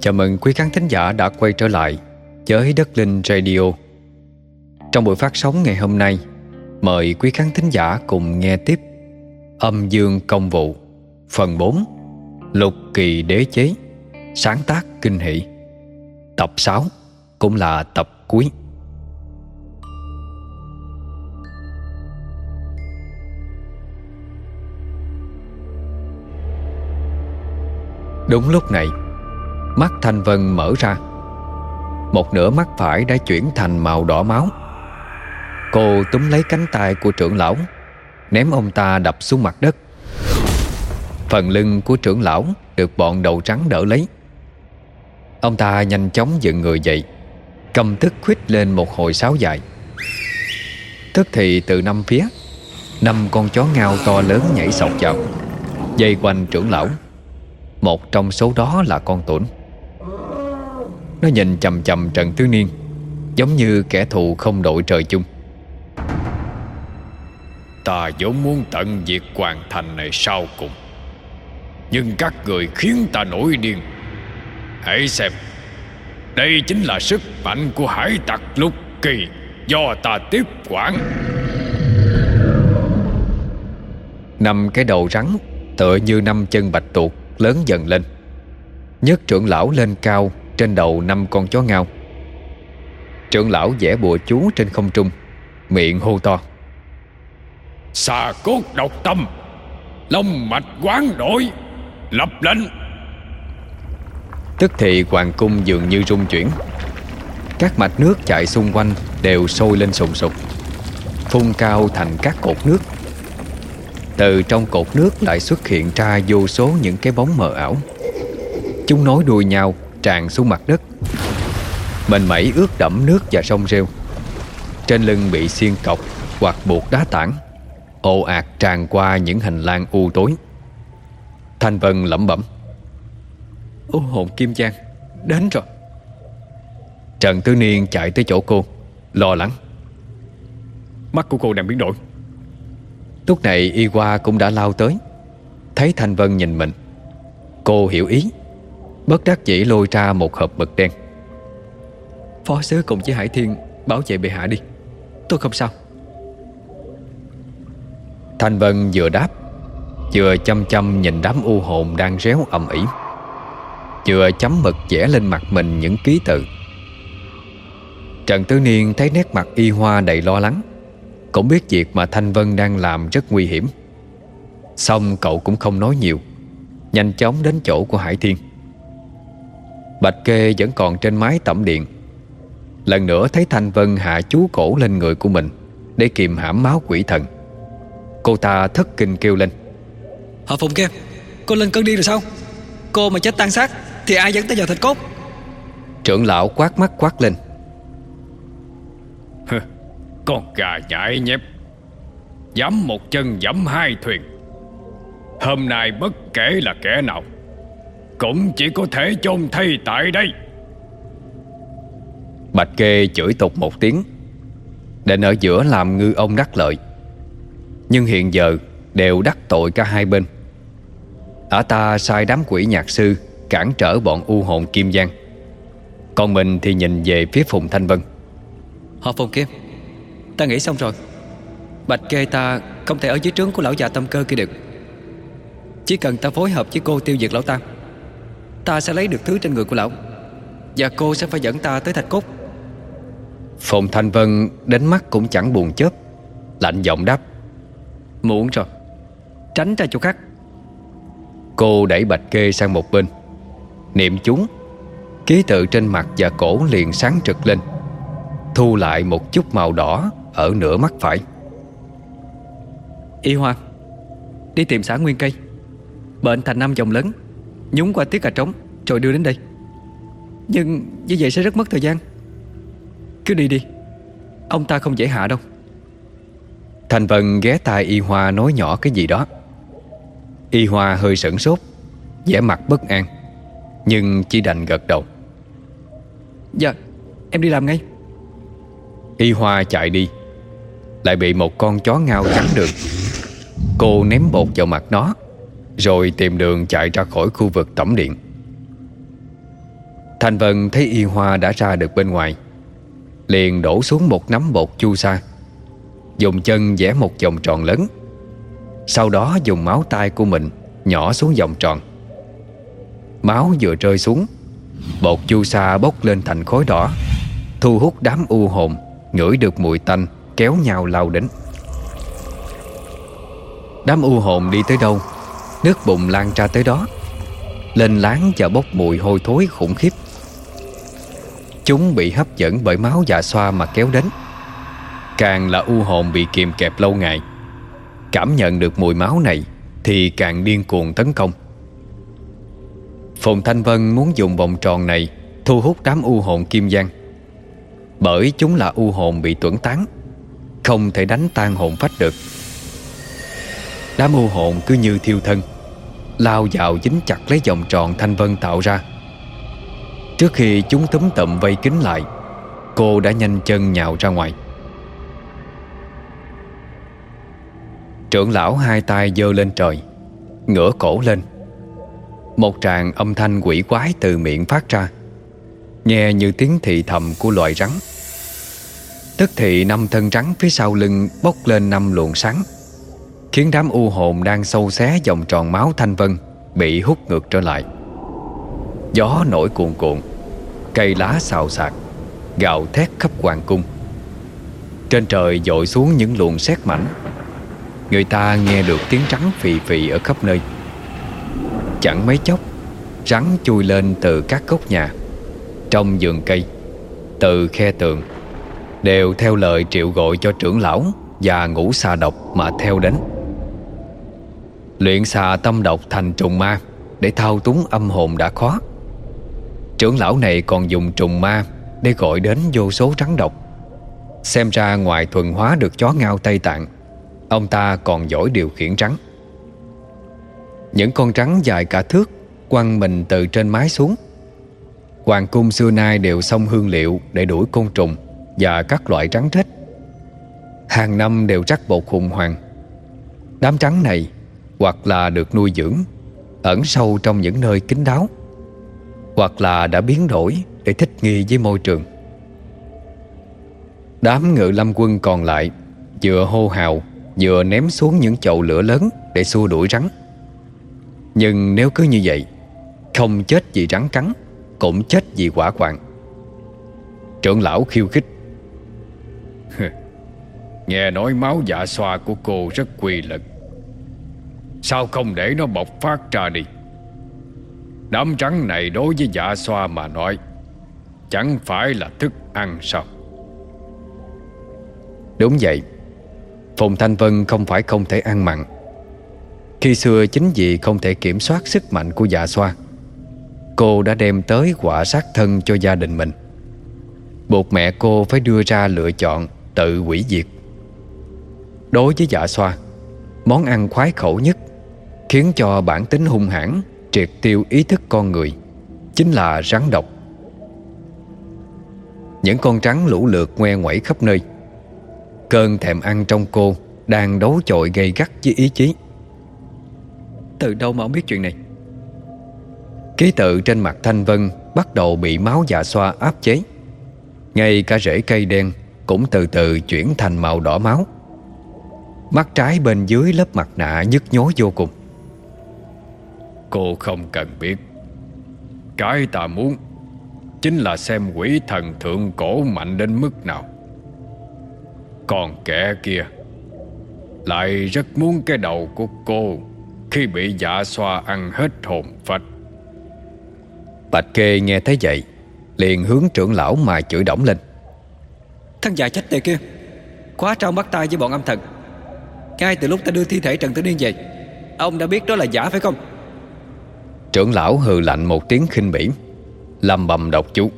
Chào mừng quý khán thính giả đã quay trở lại với Đất Linh Radio. Trong buổi phát sóng ngày hôm nay, Mời quý khán thính giả cùng nghe tiếp Âm Dương Công Vụ, Phần 4 Lục Kỳ Đế Chế, Sáng tác Kinh Hỷ. Tập 6 Cũng là tập cuối. Đúng lúc này Mắt Thanh Vân mở ra. Một nửa mắt phải đã chuyển thành màu đỏ máu. Cô túm lấy cánh tay của trưởng lão, Ném ông ta đập xuống mặt đất. Phần lưng của trưởng lão Được bọn đầu trắng đỡ lấy. Ông ta nhanh chóng dựng người dậy, Cầm tức khuyết lên một hồi sáo dài. Tức thì từ năm phía, Năm con chó ngao to lớn nhảy sọc vào, Dây quanh trưởng lão. Một trong số đó là con tuổn nó nhìn chầm chầm Trần Tứ Niên Giống như kẻ thù không đội trời chung. Ta vốn muốn tận diệt hoàn thành này sau cùng Nhưng các người khiến ta nổi điên. Hãy xem Đây chính là sức mạnh của hải tặc lục kỳ Do ta tiếp quản. Năm cái đầu rắn Tựa như năm chân bạch tuộc Lớn dần lên. Nhất trưởng lão lên cao Trên đầu năm con chó ngao. Trưởng lão vẽ bùa chú trên không trung Miệng hô to. Xà cốt độc tâm Long mạch quán đổi Lập lệnh. Tức thì hoàng cung dường như rung chuyển. Các mạch nước chạy xung quanh Đều sôi lên sùng sục Phun cao thành các cột nước. Từ trong cột nước lại xuất hiện ra vô số những cái bóng mờ ảo. Chúng nối đuôi nhau tràn xuống mặt đất. Mình mẩy ướt đẫm nước và sông rêu. Trên lưng bị xiên cọc hoặc buộc đá tảng Ồ ạt tràn qua những hành lang u tối. Thanh Vân lẩm bẩm Ô hồn Kim Giang Đến rồi. Trần Tứ Niên chạy tới chỗ cô Lo lắng. Mắt của cô đang biến đổi. Lúc này Y Hoa cũng đã lao tới. Thấy Thanh Vân nhìn mình. Cô hiểu ý Bất đắc dĩ lôi ra một hộp mực đen. Phó sứ cùng với Hải Thiên Bảo vệ bệ hạ đi. Tôi không sao. Thanh Vân vừa đáp Vừa chăm chăm nhìn đám u hồn đang réo ầm ĩ. Vừa chấm mực vẽ lên mặt mình những ký tự. Trần Tứ Niên thấy nét mặt y hoa đầy lo lắng. Cũng biết việc mà Thanh Vân đang làm rất nguy hiểm. Xong cậu cũng không nói nhiều. Nhanh chóng đến chỗ của Hải Thiên Bạch Kê vẫn còn trên mái tẩm điện. Lần nữa thấy Thanh Vân hạ chú cổ lên người của mình Để kiềm hãm máu quỷ thần. Cô ta thất kinh kêu lên. Họ Phùng kia Cô lên cơn đi rồi sao? Cô mà chết tan xác Thì ai dẫn tới vào thịt cốt? Trưởng lão quát mắt quát lên. Con gà nhại nhép. Dám một chân dẫm hai thuyền. Hôm nay bất kể là kẻ nào Cũng chỉ có thể chôn thay tại đây. Bạch kê chửi tục một tiếng Định ở giữa làm ngư ông đắc lợi. Nhưng hiện giờ Đều đắc tội cả hai bên. Ả ta sai đám quỷ nhạc sư Cản trở bọn u hồn Kim Giang. Còn mình thì nhìn về phía Phùng Thanh Vân. Họ Phùng kia Ta nghĩ xong rồi. Bạch kê ta không thể ở dưới trướng của lão già tâm cơ kia được. Chỉ cần ta phối hợp với cô tiêu diệt lão tam Ta sẽ lấy được thứ trên người của lão. Và cô sẽ phải dẫn ta tới thạch cốt. Phùng Thanh Vân đến mắt cũng chẳng buồn chớp Lạnh giọng đáp. Muộn rồi Tránh ra chỗ khác. Cô đẩy bạch kê sang một bên. Niệm chúng Ký tự trên mặt và cổ liền sáng trực lên Thu lại một chút màu đỏ Ở nửa mắt phải. Y Hoa Đi tìm xã Nguyên Cây. Bệnh thành năm dòng lớn Nhúng qua tiết cà trống Rồi đưa đến đây. Nhưng như vậy sẽ rất mất thời gian. Cứ đi đi Ông ta không dễ hạ đâu. Thành Vân ghé tai Y Hoa nói nhỏ cái gì đó. Y Hoa hơi sửng sốt vẻ mặt bất an Nhưng chỉ đành gật đầu. Dạ em đi làm ngay. Y Hoa chạy đi Lại bị một con chó ngao chắn đường. Cô ném bột vào mặt nó rồi tìm đường chạy ra khỏi khu vực tổng điện. Thành Vân thấy Y Hoa đã ra được bên ngoài, Liền đổ xuống một nắm bột chu sa, Dùng chân vẽ một vòng tròn lớn, Sau đó dùng máu tay của mình Nhỏ xuống vòng tròn. Máu vừa rơi xuống, Bột chu sa bốc lên thành khối đỏ, Thu hút đám u hồn, Ngửi được mùi tanh, Kéo nhau lao đến. Đám u hồn đi tới đâu? Nước bụng lan ra tới đó. Lên láng và bốc mùi hôi thối khủng khiếp. Chúng bị hấp dẫn bởi máu dạ xoa mà kéo đến. Càng là u hồn bị kìm kẹp lâu ngày. Cảm nhận được mùi máu này Thì càng điên cuồng tấn công. Phùng Thanh Vân muốn dùng vòng tròn này Thu hút đám u hồn kim giang. Bởi chúng là u hồn bị tuẩn tán, Không thể đánh tan hồn phách được. Đám u hồn cứ như thiêu thân, Lao vào dính chặt lấy vòng tròn Thanh Vân tạo ra. Trước khi chúng túm tụm vây kín lại, Cô đã nhanh chân nhào ra ngoài. Trưởng lão hai tay giơ lên trời, Ngửa cổ lên. Một tràng âm thanh quỷ quái từ miệng phát ra, Nghe như tiếng thị thầm của loài rắn. Tức thì năm thân rắn phía sau lưng bốc lên năm luồng sáng. Khiến đám u hồn đang sâu xé vòng tròn máu thanh vân Bị hút ngược trở lại. Gió nổi cuồn cuộn, Cây lá xào xạc gạo thét khắp hoàng cung. Trên trời dội xuống những luồng sét mảnh. Người ta nghe được tiếng rắn phì phì ở khắp nơi. Chẳng mấy chốc, Rắn chui lên từ các gốc nhà, Trong vườn cây, Từ khe tường, Đều theo lời triệu gọi cho trưởng lão Và ngũ xà độc mà theo đến. Luyện xà tâm độc thành trùng ma Để thao túng âm hồn đã khó. Trưởng lão này còn dùng trùng ma Để gọi đến vô số rắn độc. Xem ra ngoài thuần hóa được chó ngao Tây Tạng, Ông ta còn giỏi điều khiển rắn. Những con rắn dài cả thước, Quăng mình từ trên mái xuống. Hoàng cung xưa nay đều xông hương liệu Để đuổi côn trùng Và các loại rắn rết. Hàng năm đều rắc bột hùng hoàng Đám rắn này hoặc là được nuôi dưỡng Ẩn sâu trong những nơi kín đáo, Hoặc là đã biến đổi Để thích nghi với môi trường. Đám ngự lâm quân còn lại Vừa hô hào, Vừa ném xuống những chậu lửa lớn Để xua đuổi rắn. Nhưng nếu cứ như vậy, Không chết vì rắn cắn, Cũng chết vì quả quạng. Trưởng lão khiêu khích. Nghe nói máu dạ xoa của cô rất quy lực. Sao không để nó bộc phát ra đi? Đám trắng này đối với dạ xoa mà nói, Chẳng phải là thức ăn sao? Đúng vậy. Phùng Thanh Vân không phải không thể ăn mặn. Khi xưa chính vì không thể kiểm soát sức mạnh của dạ xoa, Cô đã đem tới quả sát thân cho gia đình mình. Buộc mẹ cô phải đưa ra lựa chọn tự hủy diệt. Đối với dạ xoa, Món ăn khoái khẩu nhất Khiến cho bản tính hung hãn Triệt tiêu ý thức con người. Chính là rắn độc. Những con rắn lũ lượt ngoe ngoẩy khắp nơi. Cơn thèm ăn trong cô Đang đấu chọi gây gắt với ý chí. Từ đâu mà ông biết chuyện này? Ký tự trên mặt Thanh Vân Bắt đầu bị máu dạ xoa áp chế. Ngay cả rễ cây đen Cũng từ từ chuyển thành màu đỏ máu. Mắt trái bên dưới lớp mặt nạ nhức nhối vô cùng Cô không cần biết. Cái ta muốn Chính là xem quỷ thần thượng cổ mạnh đến mức nào. Còn kẻ kia Lại rất muốn cái đầu của cô Khi bị dạ xoa ăn hết hồn phách. Bạch kê nghe thấy vậy, Liền hướng trưởng lão mà chửi đổng lên. Thằng già chết tiệt kia, Khóa trong bắt tay với bọn âm thần. Ngay từ lúc ta đưa thi thể Trần Tử Niên về, Ông đã biết đó là giả phải không? Trưởng lão hừ lạnh một tiếng khinh bỉ. Lâm bầm độc chú.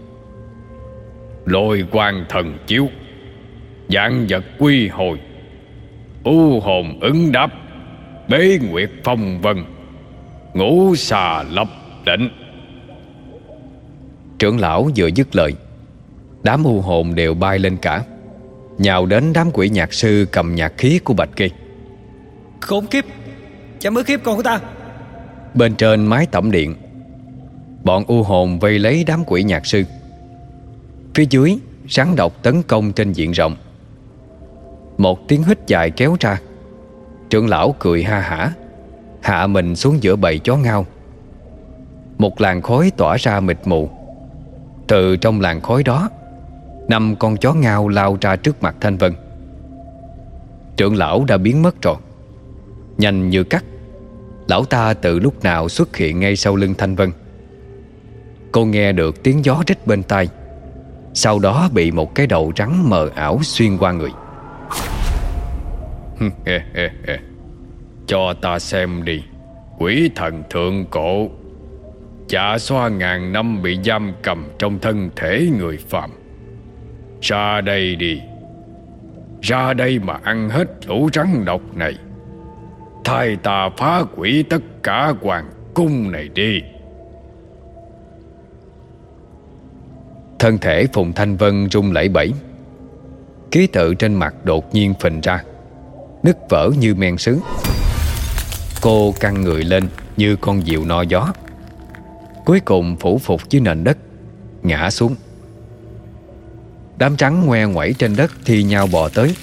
Lôi quan thần chiếu Dạng vật quy hồi U hồn ứng đáp Bế nguyệt phong vân Ngũ xà lập định Trưởng lão vừa dứt lời Đám u hồn đều bay lên cả Nhào đến đám quỷ nhạc sư cầm nhạc khí của Bạch Kỳ. Khốn kiếp Chả mới khiếp con của ta Bên trên mái tẩm điện. Bọn u hồn vây lấy đám quỷ nhạc sư. Phía dưới Rắn độc tấn công trên diện rộng. Một tiếng hít dài kéo ra. Trưởng lão cười ha hả, Hạ mình xuống giữa bầy chó ngao. Một làn khói tỏa ra mịt mù. Từ trong làn khói đó, Năm con chó ngao lao ra trước mặt Thanh Vân. Trưởng lão đã biến mất rồi, Nhanh như cắt Lão ta từ lúc nào xuất hiện ngay sau lưng Thanh Vân? Cô nghe được tiếng gió rít bên tai, Sau đó bị một cái đầu rắn mờ ảo xuyên qua người. Cho ta xem đi, Quỷ thần thượng cổ. Chả xoa ngàn năm bị giam cầm trong thân thể người phạm Ra đây đi. Ra đây mà ăn hết lũ rắn độc này. Thay ta phá quỷ tất cả hoàng cung này đi. Thân thể Phùng Thanh Vân rung lẩy bẩy. Ký tự trên mặt đột nhiên phình ra, Nứt vỡ như men sứ. Cô căng người lên Như con diều no gió. Cuối cùng phủ phục dưới nền đất, Ngã xuống. Đám trắng ngoe ngoẩy trên đất Thì nhau bò tới.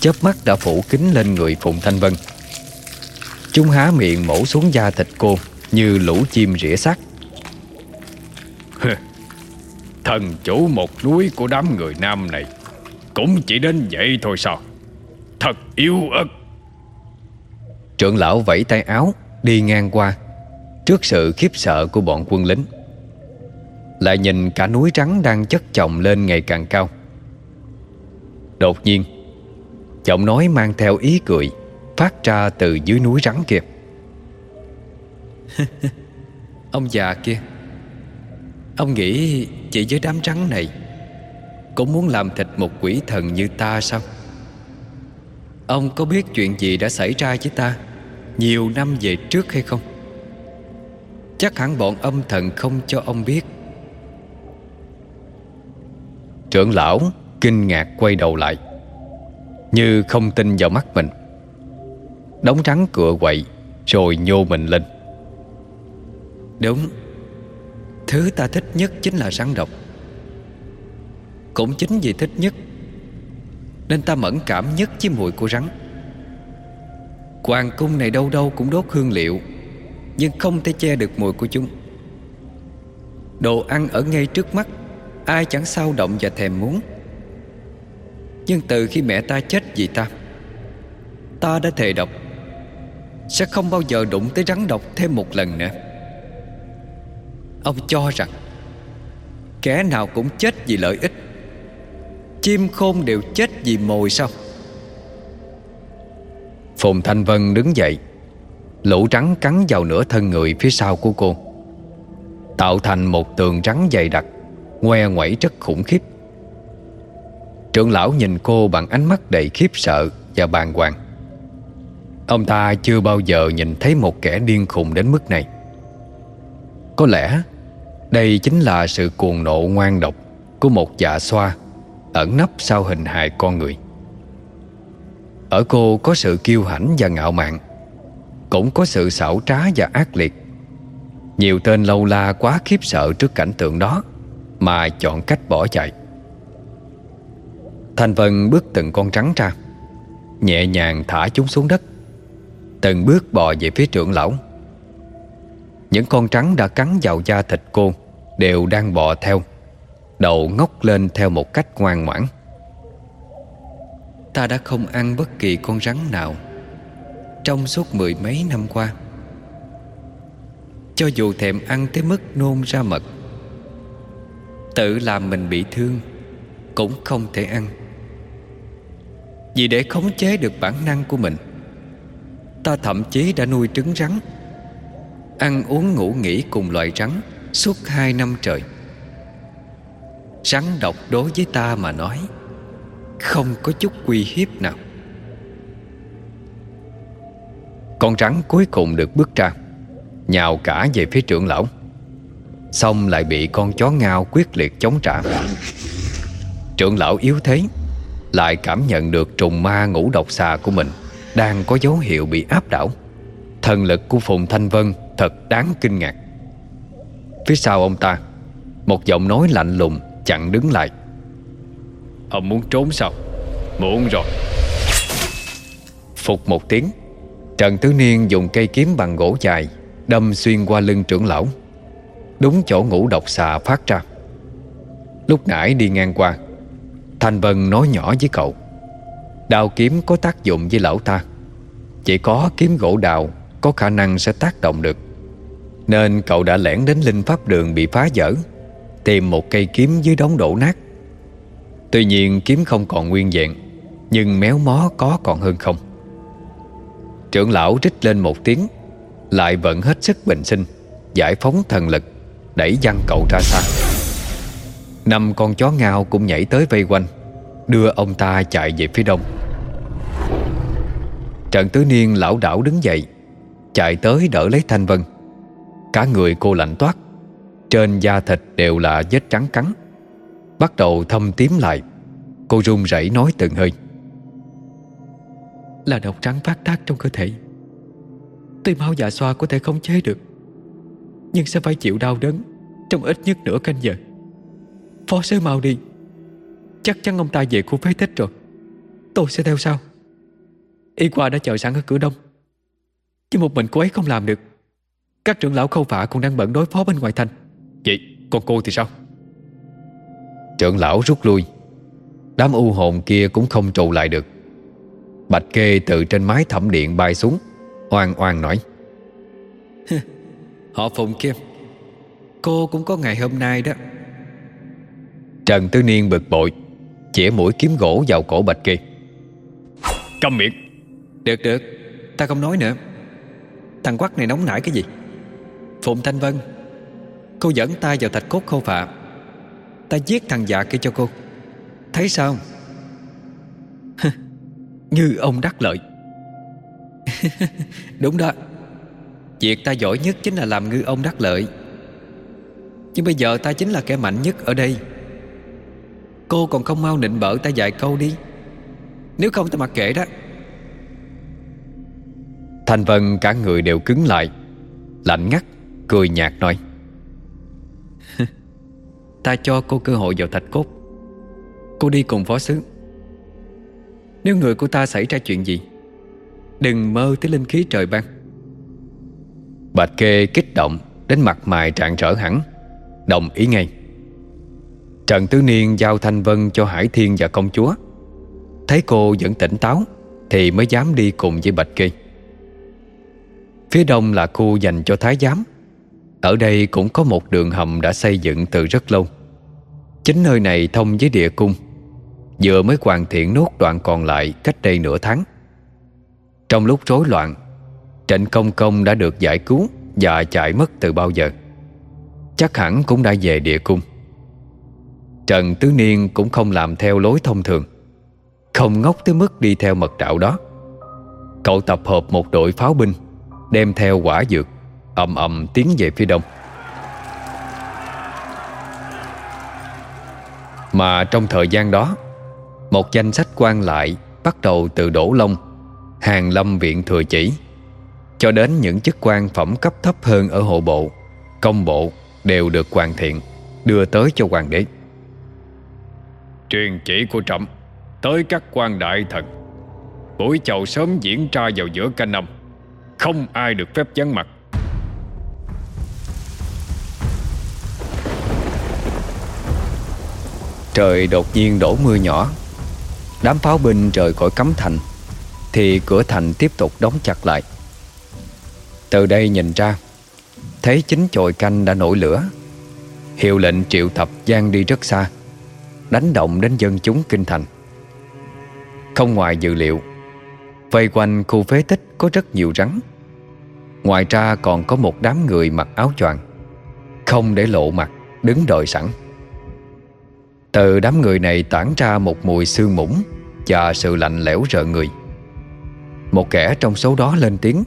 Chớp mắt đã phủ kính lên người Phùng Thanh Vân. Chúng há miệng mổ xuống da thịt cô, Như lũ chim rỉa xác. Thần chủ một núi của đám người nam này, Cũng chỉ đến vậy thôi sao? Thật yêu ớt Trưởng lão vẫy tay áo, Đi ngang qua, Trước sự khiếp sợ của bọn quân lính. Lại nhìn cả núi trắng Đang chất chồng lên ngày càng cao. Đột nhiên, Giọng nói mang theo ý cười. Phát ra từ dưới núi rắn kia. Ông già kia Ông nghĩ chỉ với đám trắng này Cũng muốn làm thịt một quỷ thần như ta sao? Ông có biết chuyện gì đã xảy ra với ta Nhiều năm về trước hay không? Chắc hẳn bọn âm thần không cho ông biết. Trưởng lão kinh ngạc quay đầu lại Như không tin vào mắt mình Đóng rắn cửa quậy, Rồi nhô mình lên. Đúng. Thứ ta thích nhất chính là rắn độc. Cũng chính vì thích nhất, Nên ta mẫn cảm nhất với mùi của rắn. Hoàng cung này đâu đâu cũng đốt hương liệu, Nhưng không thể che được mùi của chúng. Đồ ăn ở ngay trước mắt, Ai chẳng sao động và thèm muốn. Nhưng từ khi mẹ ta chết vì ta Ta đã thề độc. Sẽ không bao giờ đụng tới rắn độc thêm một lần nữa. Ông cho rằng, Kẻ nào cũng chết vì lợi ích, Chim khôn đều chết vì mồi sao? Phùng Thanh Vân đứng dậy, Lũ rắn cắn vào nửa thân người phía sau của cô, Tạo thành một tường rắn dày đặc, Ngoe ngoẩy rất khủng khiếp. Trưởng lão nhìn cô bằng ánh mắt đầy khiếp sợ và bàng hoàng. Ông ta chưa bao giờ nhìn thấy một kẻ điên khùng đến mức này. Có lẽ đây chính là sự cuồng nộ ngoan độc Của một dạ xoa Ẩn nấp sau hình hài con người. Ở cô có sự kiêu hãnh và ngạo mạn, Cũng có sự xảo trá và ác liệt. Nhiều tên lâu la quá khiếp sợ trước cảnh tượng đó Mà chọn cách bỏ chạy. Thanh Vân bước từng con trắng ra, Nhẹ nhàng thả chúng xuống đất. Từng bước bò về phía trưởng lão. Những con trắng đã cắn vào da thịt cô Đều đang bò theo, Đầu ngóc lên theo một cách ngoan ngoãn. Ta đã không ăn bất kỳ con rắn nào Trong suốt mười mấy năm qua. Cho dù thèm ăn tới mức nôn ra mật, Tự làm mình bị thương Cũng không thể ăn. Vì để khống chế được bản năng của mình Ta thậm chí đã nuôi trứng rắn. Ăn uống ngủ nghỉ cùng loại rắn Suốt hai năm trời. Rắn độc đối với ta mà nói, Không có chút uy hiếp nào. Con rắn cuối cùng được bước ra, Nhào cả về phía trưởng lão, Xong lại bị con chó ngao quyết liệt chống trả. Trưởng lão yếu thế, Lại cảm nhận được trùng ma ngũ độc xà của mình. Đang có dấu hiệu bị áp đảo. Thần lực của Phùng Thanh Vân thật đáng kinh ngạc. Phía sau ông ta, Một giọng nói lạnh lùng chặn đứng lại. Ông muốn trốn sao? Muộn rồi. Phục một tiếng, Trần Tứ Niên dùng cây kiếm bằng gỗ dài Đâm xuyên qua lưng trưởng lão. Đúng chỗ ngũ độc xà phát ra. Lúc nãy đi ngang qua, Thanh Vân nói nhỏ với cậu. Đào kiếm có tác dụng với lão ta. Chỉ có kiếm gỗ đào Có khả năng sẽ tác động được. Nên cậu đã lẻn đến linh pháp đường bị phá vỡ, Tìm một cây kiếm dưới đống đổ nát. Tuy nhiên kiếm không còn nguyên vẹn, Nhưng méo mó có còn hơn không. Trưởng lão rít lên một tiếng, Lại vận hết sức bình sinh, Giải phóng thần lực, Đẩy văng cậu ra xa. Năm con chó ngao cũng nhảy tới vây quanh, Đưa ông ta chạy về phía đông. Trần Tứ Niên lão đảo đứng dậy, Chạy tới đỡ lấy Thanh Vân. Cả người cô lạnh toát, Trên da thịt đều là vết trắng cắn. Bắt đầu thâm tím lại, Cô run rẩy nói từng hơi. Là độc trắng phát tác trong cơ thể. Tuy máu dạ xoa có thể không chế được, Nhưng sẽ phải chịu đau đớn Trong ít nhất nửa canh giờ. Phó sứ mau đi, Chắc chắn ông ta về khu phế tích rồi. Tôi sẽ theo sau. Y qua đã chờ sẵn ở cửa đông. Nhưng một mình cô ấy không làm được. Các trưởng lão khâu phạ cũng đang bận đối phó bên ngoài thành. Vậy còn cô thì sao? Trưởng lão rút lui. Đám u hồn kia cũng không trụ lại được. Bạch kê từ trên mái thẩm điện bay xuống Oan oan nói. Họ phụng kia Cô cũng có ngày hôm nay đó. Trần Tư Niên bực bội Chỉa mũi kiếm gỗ vào cổ Bạch kê. Câm miệng được được. Ta không nói nữa. Thằng quắc này nóng nảy cái gì? Phụng Thanh Vân, Cô dẫn ta vào thạch cốt khô phạ Ta giết thằng dạ kia cho cô. Thấy sao? Như ông đắc lợi. Đúng đó. Việc ta giỏi nhất chính là làm ngư ông đắc lợi. Nhưng bây giờ ta chính là kẻ mạnh nhất ở đây. Cô còn không mau nịnh bợ ta vài câu đi. Nếu không ta mặc kệ đó. Thanh Vân cả người đều cứng lại Lạnh ngắt Cười nhạt nói. Ta cho cô cơ hội vào thạch cốt. Cô đi cùng phó sứ. Nếu người của ta xảy ra chuyện gì Đừng mơ tới linh khí trời ban. Bạch kê kích động Đến mặt mày trạng trở hẳn Đồng ý ngay. Trần Tứ Niên giao Thanh Vân cho Hải Thiên và công chúa. Thấy cô vẫn tỉnh táo Thì mới dám đi cùng với Bạch Kê Phía đông là khu dành cho Thái Giám. Ở đây cũng có một đường hầm đã xây dựng từ rất lâu. Chính nơi này thông với địa cung. Vừa mới hoàn thiện nốt đoạn còn lại cách đây nửa tháng. Trong lúc rối loạn Trịnh Công Công đã được giải cứu Và chạy mất từ bao giờ. Chắc hẳn cũng đã về địa cung. Trần Tứ Niên cũng không làm theo lối thông thường. Không ngốc tới mức đi theo mật đạo đó. Cậu tập hợp một đội pháo binh. Đem theo quả dược ầm ầm tiến về phía đông. Mà trong thời gian đó Một danh sách quan lại Bắt đầu từ Đỗ Long Hàng lâm viện thừa chỉ Cho đến những chức quan phẩm cấp thấp hơn Ở hộ bộ, công bộ Đều được hoàn thiện Đưa tới cho hoàng đế. Truyền chỉ của Trump Tới các quan đại thần. Buổi chầu sớm diễn ra vào giữa canh năm. Không ai được phép vắng mặt. Trời đột nhiên đổ mưa nhỏ. Đám pháo binh rời khỏi cấm thành, Thì cửa thành tiếp tục đóng chặt lại. Từ đây nhìn ra, Thấy chính chồi canh đã nổi lửa. Hiệu lệnh triệu thập gian đi rất xa, Đánh động đến dân chúng kinh thành. Không ngoài dự liệu Vây quanh khu phế tích có rất nhiều rắn. Ngoài ra còn có một đám người mặc áo choàng. Không để lộ mặt, Đứng đợi sẵn. Từ đám người này tản ra một mùi sương mũng Và sự lạnh lẽo rợ người. Một kẻ trong số đó lên tiếng,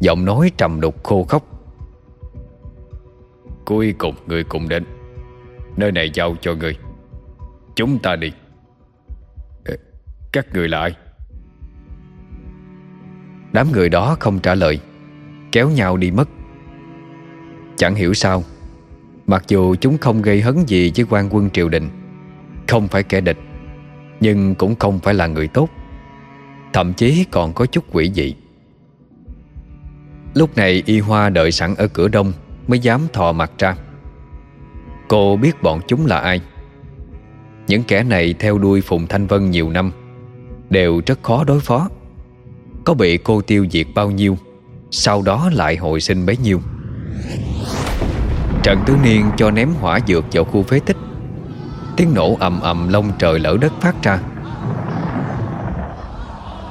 Giọng nói trầm đục khô khốc. Cuối cùng người cùng đến. Nơi này giao cho người. Chúng ta đi. Các người là ai? Đám người đó không trả lời, Kéo nhau đi mất. Chẳng hiểu sao, Mặc dù chúng không gây hấn gì với quan quân triều đình, Không phải kẻ địch, Nhưng cũng không phải là người tốt, Thậm chí còn có chút quỷ dị. Lúc này y hoa đợi sẵn ở cửa đông Mới dám thò mặt ra. Cô biết bọn chúng là ai. Những kẻ này theo đuôi Phùng Thanh Vân nhiều năm, Đều rất khó đối phó. Có bị cô tiêu diệt bao nhiêu, Sau đó lại hồi sinh bấy nhiêu. Trần Tứ Niên cho ném hỏa dược vào khu phế tích. Tiếng nổ ầm ầm lông trời lỡ đất phát ra.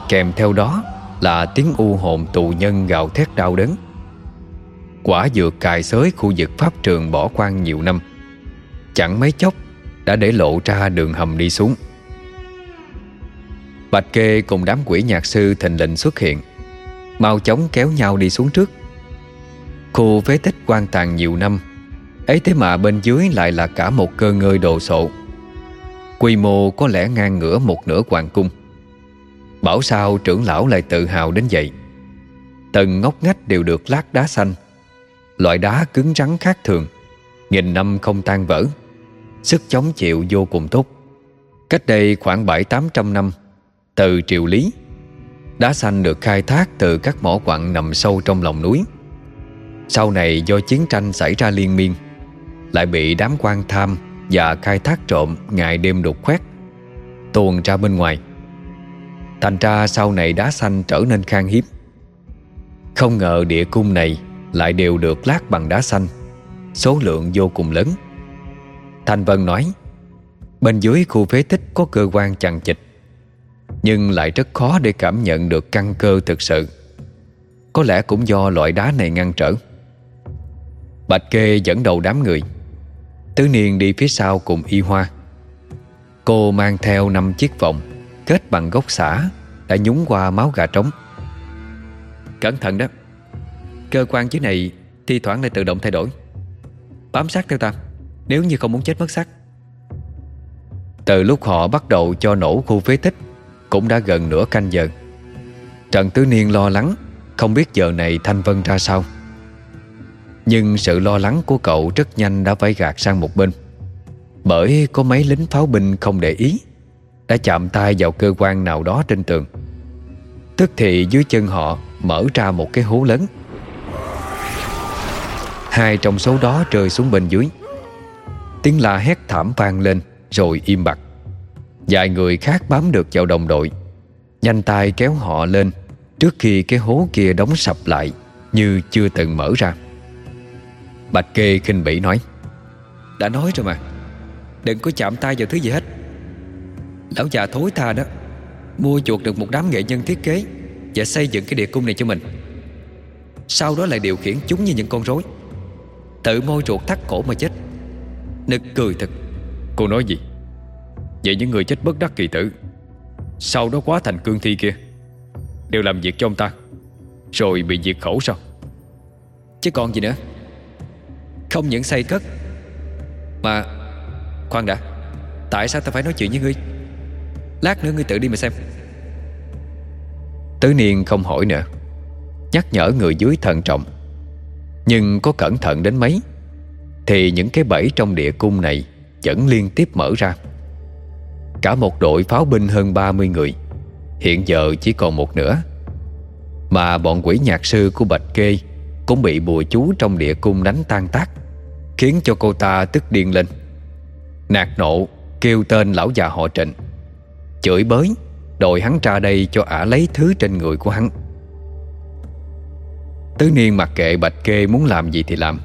Kèm theo đó là tiếng u hồn tù nhân gào thét đau đớn. Quả dược cài xới khu vực pháp trường bỏ quan nhiều năm. Chẳng mấy chốc đã để lộ ra đường hầm đi xuống. Bạch Kê cùng đám quỷ nhạc sư thình lình xuất hiện. Mau chóng kéo nhau đi xuống trước. Khu phế tích quan tàn nhiều năm, ấy thế mà bên dưới lại là cả một cơ ngơi đồ sộ. Quy mô có lẽ ngang ngửa một nửa hoàng cung. Bảo sao trưởng lão lại tự hào đến vậy? Từng ngóc ngách đều được lát đá xanh. Loại đá cứng rắn khác thường, Nghìn năm không tan vỡ. Sức chống chịu vô cùng tốt. Cách đây khoảng 7-800 năm từ triều lý Đá xanh được khai thác từ các mỏ quặng nằm sâu trong lòng núi. Sau này do chiến tranh xảy ra liên miên, Lại bị đám quan tham Và khai thác trộm ngày đêm đục khoét, Tuồn ra bên ngoài. Thành ra sau này đá xanh trở nên khan hiếm. Không ngờ địa cung này Lại đều được lát bằng đá xanh, Số lượng vô cùng lớn. Thanh Vân nói, Bên dưới khu phế tích có cơ quan chằng chịch nhưng lại rất khó để cảm nhận được căn cơ thực sự. Có lẽ cũng do loại đá này ngăn trở. Bạch Kê dẫn đầu đám người. Tứ Niên đi phía sau cùng y hoa. Cô mang theo năm chiếc vòng, Kết bằng gốc xả, Đã nhúng qua máu gà trống. Cẩn thận đó. Cơ quan dưới này thi thoảng lại tự động thay đổi. Bám sát theo ta, Nếu như không muốn chết mất xác. Từ lúc họ bắt đầu cho nổ khu phế tích cũng đã gần nửa canh giờ. Trần Tứ Niên lo lắng, Không biết giờ này Thanh Vân ra sao. Nhưng sự lo lắng của cậu rất nhanh đã phải gạt sang một bên. Bởi có mấy lính pháo binh không để ý, đã chạm tay vào cơ quan nào đó trên tường. Tức thì dưới chân họ Mở ra một cái hố lớn. Hai trong số đó rơi xuống bên dưới. Tiếng la hét thảm vang lên, Rồi im bặt. Vài người khác bám được vào đồng đội. Nhanh tay kéo họ lên Trước khi cái hố kia đóng sập lại Như chưa từng mở ra. Bạch kê khinh bỉ nói, Đã nói rồi mà, Đừng có chạm tay vào thứ gì hết. Lão già thối tha đó, Mua chuột được một đám nghệ nhân thiết kế Và xây dựng cái địa cung này cho mình. Sau đó lại điều khiển chúng như những con rối. Tự môi chuột thắt cổ mà chết. Nực cười thật. Cô nói gì? Vậy những người chết bất đắc kỳ tử. Sau đó quá thành cương thi kia Đều làm việc cho ông ta Rồi bị diệt khẩu sao? Chứ còn gì nữa. Không những xây cất Mà Khoan đã Tại sao ta phải nói chuyện với ngươi? Lát nữa ngươi tự đi mà xem. Tứ Niên không hỏi nữa Nhắc nhở người dưới thận trọng. Nhưng có cẩn thận đến mấy Thì những cái bẫy trong địa cung này Vẫn liên tiếp mở ra Cả một đội pháo binh hơn 30 người. Hiện giờ chỉ còn một nửa. Mà bọn quỷ nhạc sư của Bạch Kê Cũng bị bùa chú trong địa cung đánh tan tác, Khiến cho cô ta tức điên lên. Nạt nộ Kêu tên lão già họ trịnh, Chửi bới Đội hắn ra đây cho ả lấy thứ trên người của hắn. Tứ niên mặc kệ Bạch Kê muốn làm gì thì làm,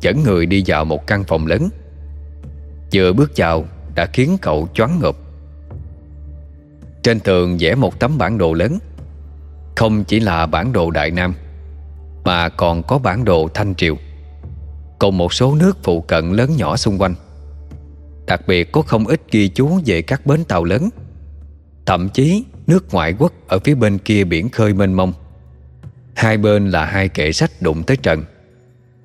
Dẫn người đi vào một căn phòng lớn. Vừa bước vào đã khiến cậu choáng ngợp. Trên tường vẽ một tấm bản đồ lớn. Không chỉ là bản đồ Đại Nam, Mà còn có bản đồ Thanh Triều, Cùng một số nước phụ cận lớn nhỏ xung quanh. Đặc biệt có không ít ghi chú về các bến tàu lớn, Thậm chí nước ngoại quốc ở phía bên kia biển khơi mênh mông. Hai bên là hai kệ sách đụng tới trần.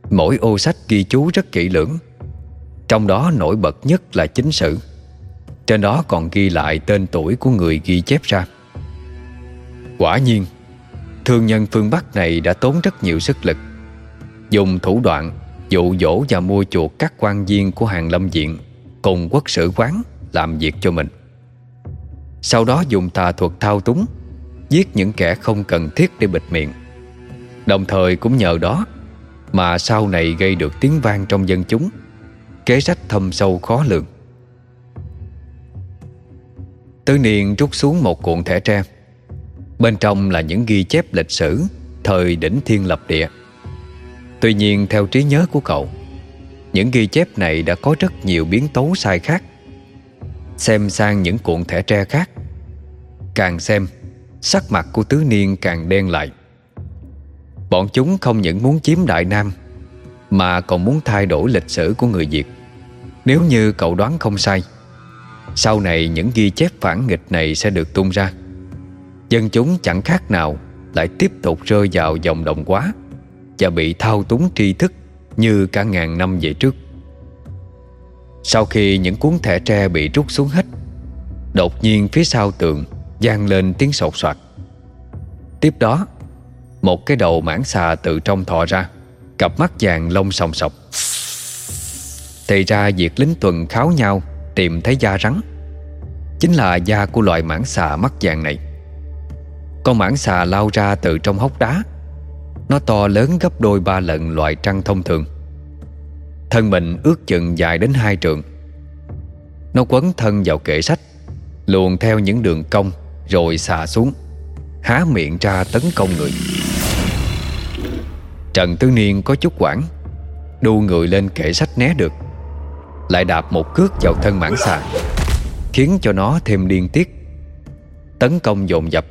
Mỗi ô sách ghi chú rất kỹ lưỡng. Trong đó nổi bật nhất là chính sử Trên đó còn ghi lại tên tuổi của người ghi chép ra. Quả nhiên, Thương nhân phương Bắc này đã tốn rất nhiều sức lực, Dùng thủ đoạn Dụ dỗ và mua chuộc các quan viên của hàng lâm diện Cùng quốc sử quán làm việc cho mình. Sau đó dùng tà thuật thao túng, Giết những kẻ không cần thiết để bịt miệng. Đồng thời cũng nhờ đó Mà sau này gây được tiếng vang trong dân chúng. Kế sách thâm sâu khó lường. Tứ Niên rút xuống một cuộn thẻ tre. Bên trong là những ghi chép lịch sử, Thời đỉnh thiên lập địa. Tuy nhiên, theo trí nhớ của cậu, Những ghi chép này đã có rất nhiều biến tấu sai khác. Xem sang những cuộn thẻ tre khác, Càng xem, Sắc mặt của tứ niên càng đen lại. Bọn chúng không những muốn chiếm Đại Nam mà còn muốn thay đổi lịch sử của người Việt. Nếu như cậu đoán không sai, Sau này những ghi chép phản nghịch này sẽ được tung ra. Dân chúng chẳng khác nào Lại tiếp tục rơi vào dòng đồng quá Và bị thao túng tri thức Như cả ngàn năm về trước. Sau khi những cuốn thẻ tre bị rút xuống hết, Đột nhiên phía sau tường vang lên tiếng sột soạt. Tiếp đó, Một cái đầu mãng xà từ trong thò ra. Cặp mắt vàng lông sòng sọc. Thì ra việc lính tuần kháo nhau Tìm thấy da rắn. Chính là da của loài mãng xà mắt vàng này. Con mãng xà lao ra từ trong hốc đá. Nó to lớn gấp đôi ba lần loại trăng thông thường. Thân mình ước chừng dài đến hai trượng. Nó quấn thân vào kệ sách, Luồn theo những đường cong, Rồi xà xuống, Há miệng ra tấn công người. Trần Tư Niên có chút quảng. Đu người lên kệ sách né được. Lại đạp một cước vào thân mãng xà, Khiến cho nó thêm điên tiết. Tấn công dồn dập,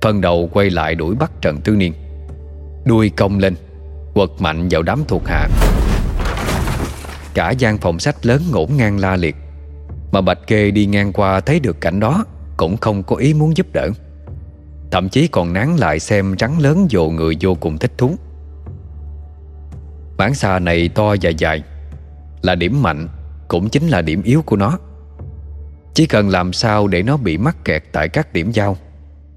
Phần đầu quay lại đuổi bắt Trần Tư Niên. Đuôi cong lên, Quật mạnh vào đám thuộc hạ. Cả gian phòng sách lớn ngổn ngang la liệt. Mà Bạch Kê đi ngang qua thấy được cảnh đó, Cũng không có ý muốn giúp đỡ. Thậm chí còn nán lại xem rắn lớn dồ người vô cùng thích thú. Bản xà này to và dài. Là điểm mạnh Cũng chính là điểm yếu của nó. Chỉ cần làm sao để nó bị mắc kẹt Tại các điểm giao,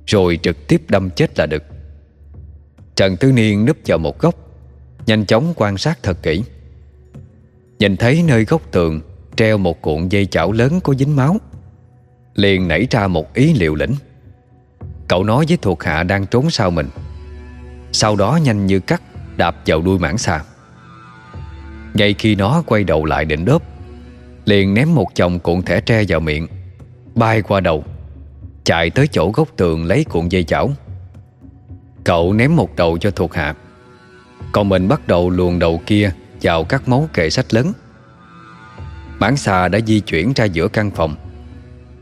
Rồi trực tiếp đâm chết là được. Trần Tứ Niên núp vào một góc, Nhanh chóng quan sát thật kỹ. Nhìn thấy nơi góc tường Treo một cuộn dây chảo lớn có dính máu, Liền nảy ra một ý liều lĩnh. Cậu nói với thuộc hạ đang trốn sau mình. Sau đó nhanh như cắt, Đạp vào đuôi mãng xà ngay khi nó quay đầu lại định đớp, Liền ném một chồng cuộn thẻ tre vào miệng, Bay qua đầu, Chạy tới chỗ góc tường lấy cuộn dây chảo. Cậu ném một đầu cho thuộc hạ. Còn mình bắt đầu luồn đầu kia Vào các mấu kệ sách lớn. Bản xà đã di chuyển ra giữa căn phòng,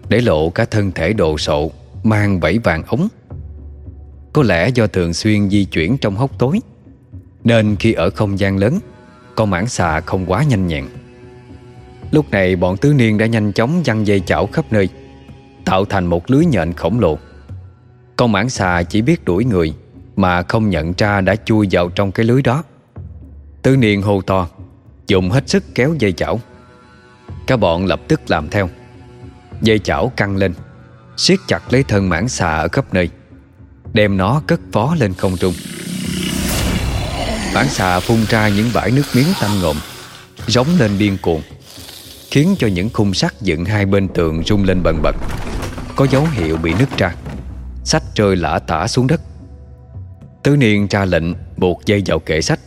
Để lộ cả thân thể đồ sộ Mang bảy vàng ống. Có lẽ do thường xuyên di chuyển trong hốc tối, Nên khi ở không gian lớn con mãng xà không quá nhanh nhẹn. Lúc này bọn tứ niên đã nhanh chóng văng dây chảo khắp nơi, Tạo thành một lưới nhện khổng lồ. Con mãng xà chỉ biết đuổi người, Mà không nhận ra đã chui vào trong cái lưới đó. Tứ niên hô to, Dùng hết sức kéo dây chảo. Các bọn lập tức làm theo. Dây chảo căng lên, siết chặt lấy thân mãng xà ở khắp nơi, Đem nó cất phó lên không trung bản xà phun ra những bãi nước miếng tanh ngộm Giống lên điên cuồng, Khiến cho những khung sắt dựng hai bên tường rung lên bần bật. Có dấu hiệu bị nứt ra, Sách rơi lả tả xuống đất. Tứ niên ra lệnh buộc dây vào kệ sách,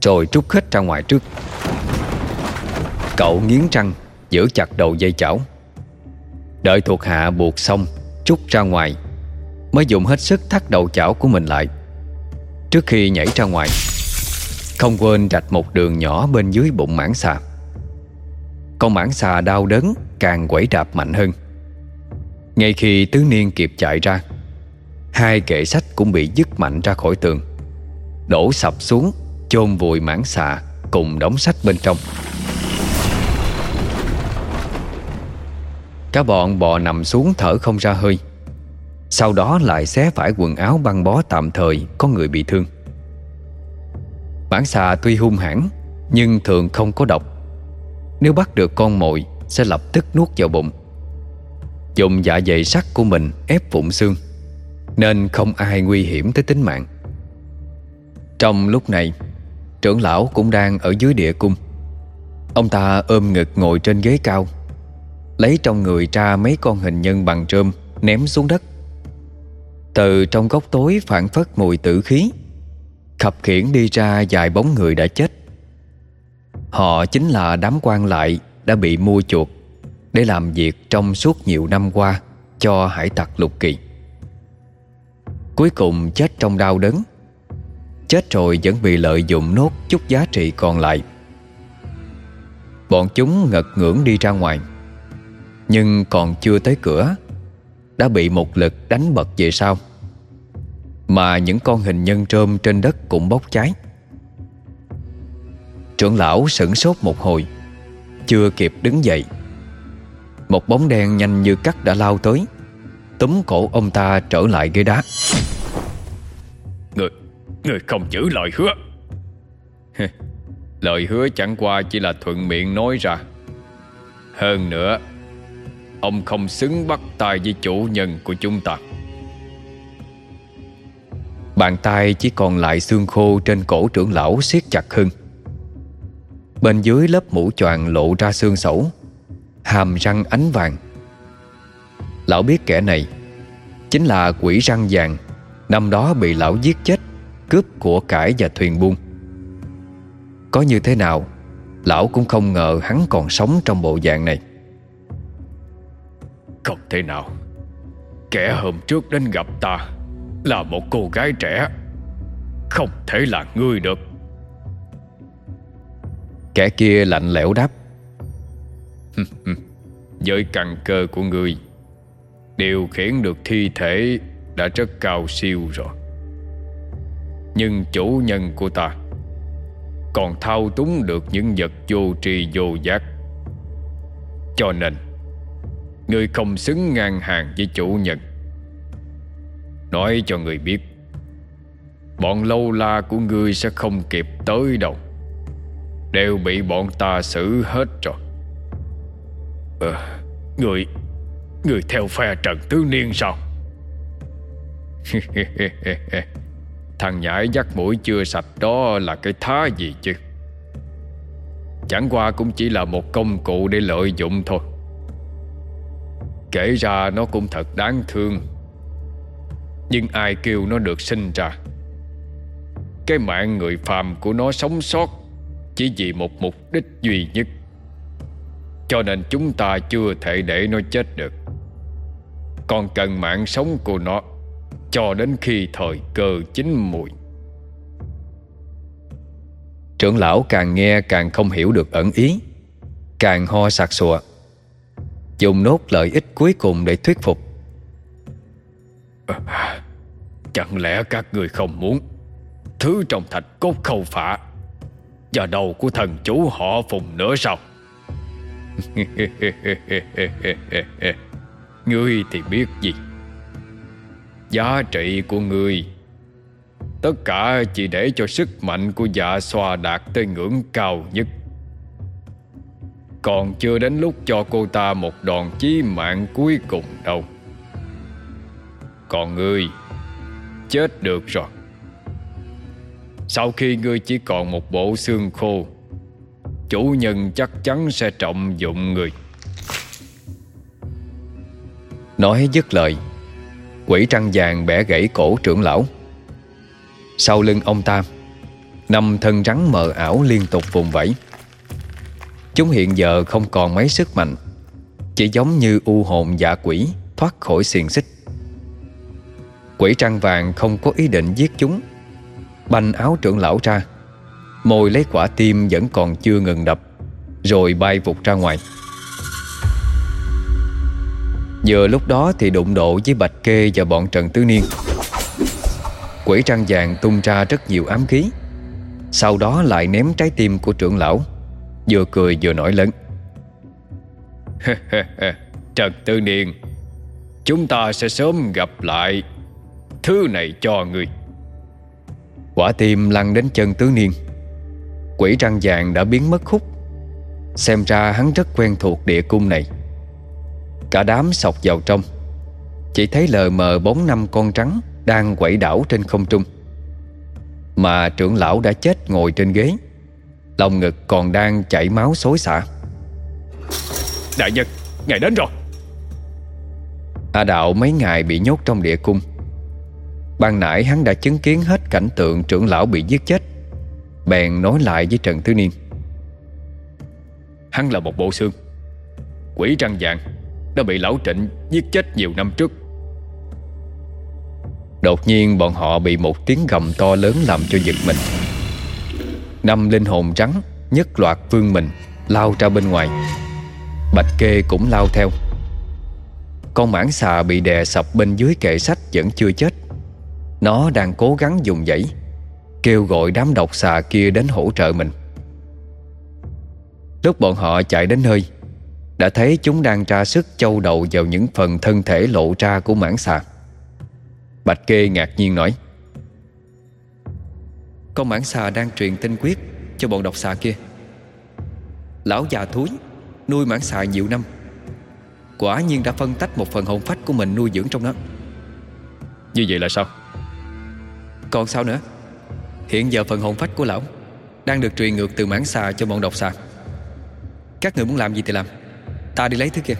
Rồi trút hết ra ngoài trước. Cậu nghiến răng, Giữ chặt đầu dây chảo. Đợi thuộc hạ buộc xong, Trút ra ngoài, Mới dùng hết sức thắt đầu chảo của mình lại. Trước khi nhảy ra ngoài không quên rạch một đường nhỏ bên dưới bụng mãng xà. Con mãng xà đau đớn, Càng quẩy đạp mạnh hơn. Ngay khi tứ niên kịp chạy ra, Hai kệ sách cũng bị dứt mạnh ra khỏi tường. Đổ sập xuống, chôn vùi mãng xà Cùng đóng sách bên trong. Cả bọn bò nằm xuống thở không ra hơi. Sau đó lại xé phải quần áo băng bó tạm thời, Có người bị thương. Bản xà tuy hung hãn, Nhưng thường không có độc. Nếu bắt được con mồi, Sẽ lập tức nuốt vào bụng. Dùng dạ dày sắt của mình ép vụn xương, Nên không ai nguy hiểm tới tính mạng. Trong lúc này, Trưởng lão cũng đang ở dưới địa cung. Ông ta ôm ngực ngồi trên ghế cao, Lấy trong người ra mấy con hình nhân bằng trơm Ném xuống đất. Từ trong góc tối phản phất mùi tử khí Khập khiển đi ra vài bóng người đã chết. Họ chính là đám quan lại Đã bị mua chuột Để làm việc trong suốt nhiều năm qua Cho hải tặc lục kỳ. Cuối cùng chết trong đau đớn. Chết rồi vẫn bị lợi dụng nốt chút giá trị còn lại. Bọn chúng ngật ngưỡng đi ra ngoài, Nhưng còn chưa tới cửa, Đã bị một lực đánh bật về sau. Mà những con hình nhân trơm trên đất cũng bốc cháy. Trưởng lão sửng sốt một hồi Chưa kịp đứng dậy. Một bóng đen nhanh như cắt đã lao tới Túm cổ ông ta trở lại ghế đá. Người Người không giữ lời hứa. Lời hứa chẳng qua chỉ là thuận miệng nói ra. Hơn nữa Ông không xứng bắt tay với chủ nhân của chúng ta Bàn tay chỉ còn lại xương khô trên cổ trưởng lão siết chặt hơn. Bên dưới lớp mũ choàng lộ ra xương sẩu Hàm răng ánh vàng. Lão biết kẻ này Chính là quỷ răng vàng, Năm đó bị lão giết chết, Cướp của cải và thuyền buôn. Có như thế nào, Lão cũng không ngờ hắn còn sống trong bộ dạng này. Không thể nào. Kẻ hôm trước đến gặp ta là một cô gái trẻ. Không thể là ngươi được. Kẻ kia lạnh lẽo đáp. Với căn cơ của ngươi Điều khiển được thi thể Đã rất cao siêu rồi. Nhưng chủ nhân của ta Còn thao túng được những vật vô tri vô giác. Cho nên Ngươi không xứng ngang hàng với chủ nhân Nói cho người biết Bọn lâu la của ngươi sẽ không kịp tới đâu. Đều bị bọn ta xử hết rồi. À, Người Người theo phe Trần Tứ Niên sao? Thằng nhãi dắt mũi chưa sạch đó là cái thá gì chứ? Chẳng qua cũng chỉ là một công cụ để lợi dụng thôi. Kể ra nó cũng thật đáng thương. Nhưng ai kêu nó được sinh ra? Cái mạng người phàm của nó sống sót Chỉ vì một mục đích duy nhất. Cho nên chúng ta chưa thể để nó chết được. Còn cần mạng sống của nó Cho đến khi thời cơ chín mùi. Trưởng lão càng nghe càng không hiểu được ẩn ý Càng ho sặc sụa. Dùng nốt lợi ích cuối cùng để thuyết phục. à, Chẳng lẽ các người không muốn? Thứ trong thạch cốt khâu phạ Và đầu của thần chú họ phùng nữa sao? Ngươi thì biết gì? Giá trị của ngươi, Tất cả chỉ để cho sức mạnh của dạ xoa đạt tới ngưỡng cao nhất. Còn chưa đến lúc cho cô ta một đòn chí mạng cuối cùng đâu. Còn ngươi Chết được rồi. Sau khi ngươi chỉ còn một bộ xương khô, Chủ nhân chắc chắn sẽ trọng dụng người Nói dứt lời, Quỷ trăng vàng bẻ gãy cổ trưởng lão. Sau lưng ông ta, Năm thân rắn mờ ảo liên tục vùng vẫy. Chúng hiện giờ không còn mấy sức mạnh, Chỉ giống như u hồn dạ quỷ Thoát khỏi xiềng xích. Quỷ trăng vàng không có ý định giết chúng. Banh áo trưởng lão ra Môi lấy quả tim vẫn còn chưa ngừng đập, Rồi bay vụt ra ngoài. Vừa lúc đó thì đụng độ với Bạch Kê và bọn Trần Tứ Niên. Quỷ trăng vàng tung ra rất nhiều ám khí. Sau đó lại ném trái tim của trưởng lão, Vừa cười vừa nổi lớn. Trần Tư Niên, Chúng ta sẽ sớm gặp lại. Thứ này cho người. Quả tim lăn đến chân tứ niên. Quỷ trăng vàng đã biến mất khúc. Xem ra hắn rất quen thuộc địa cung này. Cả đám sọc vào trong. Chỉ thấy lờ mờ bóng năm con trắng Đang quẩy đảo trên không trung. Mà trưởng lão đã chết ngồi trên ghế. Lòng ngực còn đang chảy máu xối xả. Đại nhân Ngài đến rồi. A Đạo mấy ngày bị nhốt trong địa cung Ban nãy hắn đã chứng kiến hết cảnh tượng trưởng lão bị giết chết. Bèn nói lại với Trần Thứ Niên. Hắn là một bộ xương. Quỷ trăng vàng Đã bị lão trịnh giết chết nhiều năm trước. Đột nhiên bọn họ bị một tiếng gầm to lớn làm cho giật mình. Năm linh hồn trắng Nhất loạt vương mình Lao ra bên ngoài. Bạch kê cũng lao theo. Con mãng xà bị đè sập bên dưới kệ sách Vẫn chưa chết nó đang cố gắng dùng dãy, Kêu gọi đám độc xà kia đến hỗ trợ mình. Lúc bọn họ chạy đến nơi, Đã thấy chúng đang tra sức châu đầu vào những phần thân thể lộ ra của mãng xà. Bạch kê ngạc nhiên nói, Con mãng xà đang truyền tinh quyết Cho bọn độc xà kia. Lão già thúi Nuôi mãng xà nhiều năm, Quả nhiên đã phân tách một phần hồn phách của mình nuôi dưỡng trong nó. Như vậy là sao? Còn sao nữa? Hiện giờ phần hồn phách của lão Đang được truyền ngược từ mãng xà cho bọn độc xà. Các người muốn làm gì thì làm. Ta đi lấy thứ kia.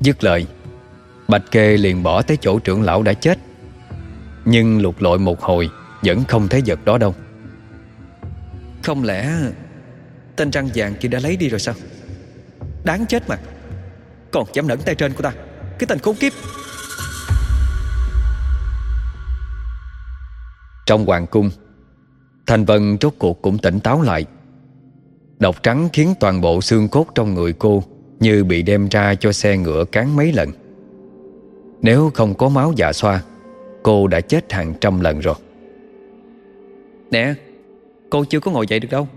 Dứt lời, Bạch kê liền bỏ tới chỗ trưởng lão đã chết. Nhưng lục lội một hồi, Vẫn không thấy vật đó đâu. Không lẽ Tên răng vàng kia đã lấy đi rồi sao? Đáng chết mà. Còn dám nẫn tay trên của ta. Cái tên khốn kiếp. Trong hoàng cung. Thành Vân rốt cuộc cũng tỉnh táo lại. Độc trắng khiến toàn bộ xương cốt trong người cô Như bị đem ra cho xe ngựa cán mấy lần. Nếu không có máu dạ xoa Cô đã chết hàng trăm lần rồi. Nè Cô chưa có ngồi dậy được đâu.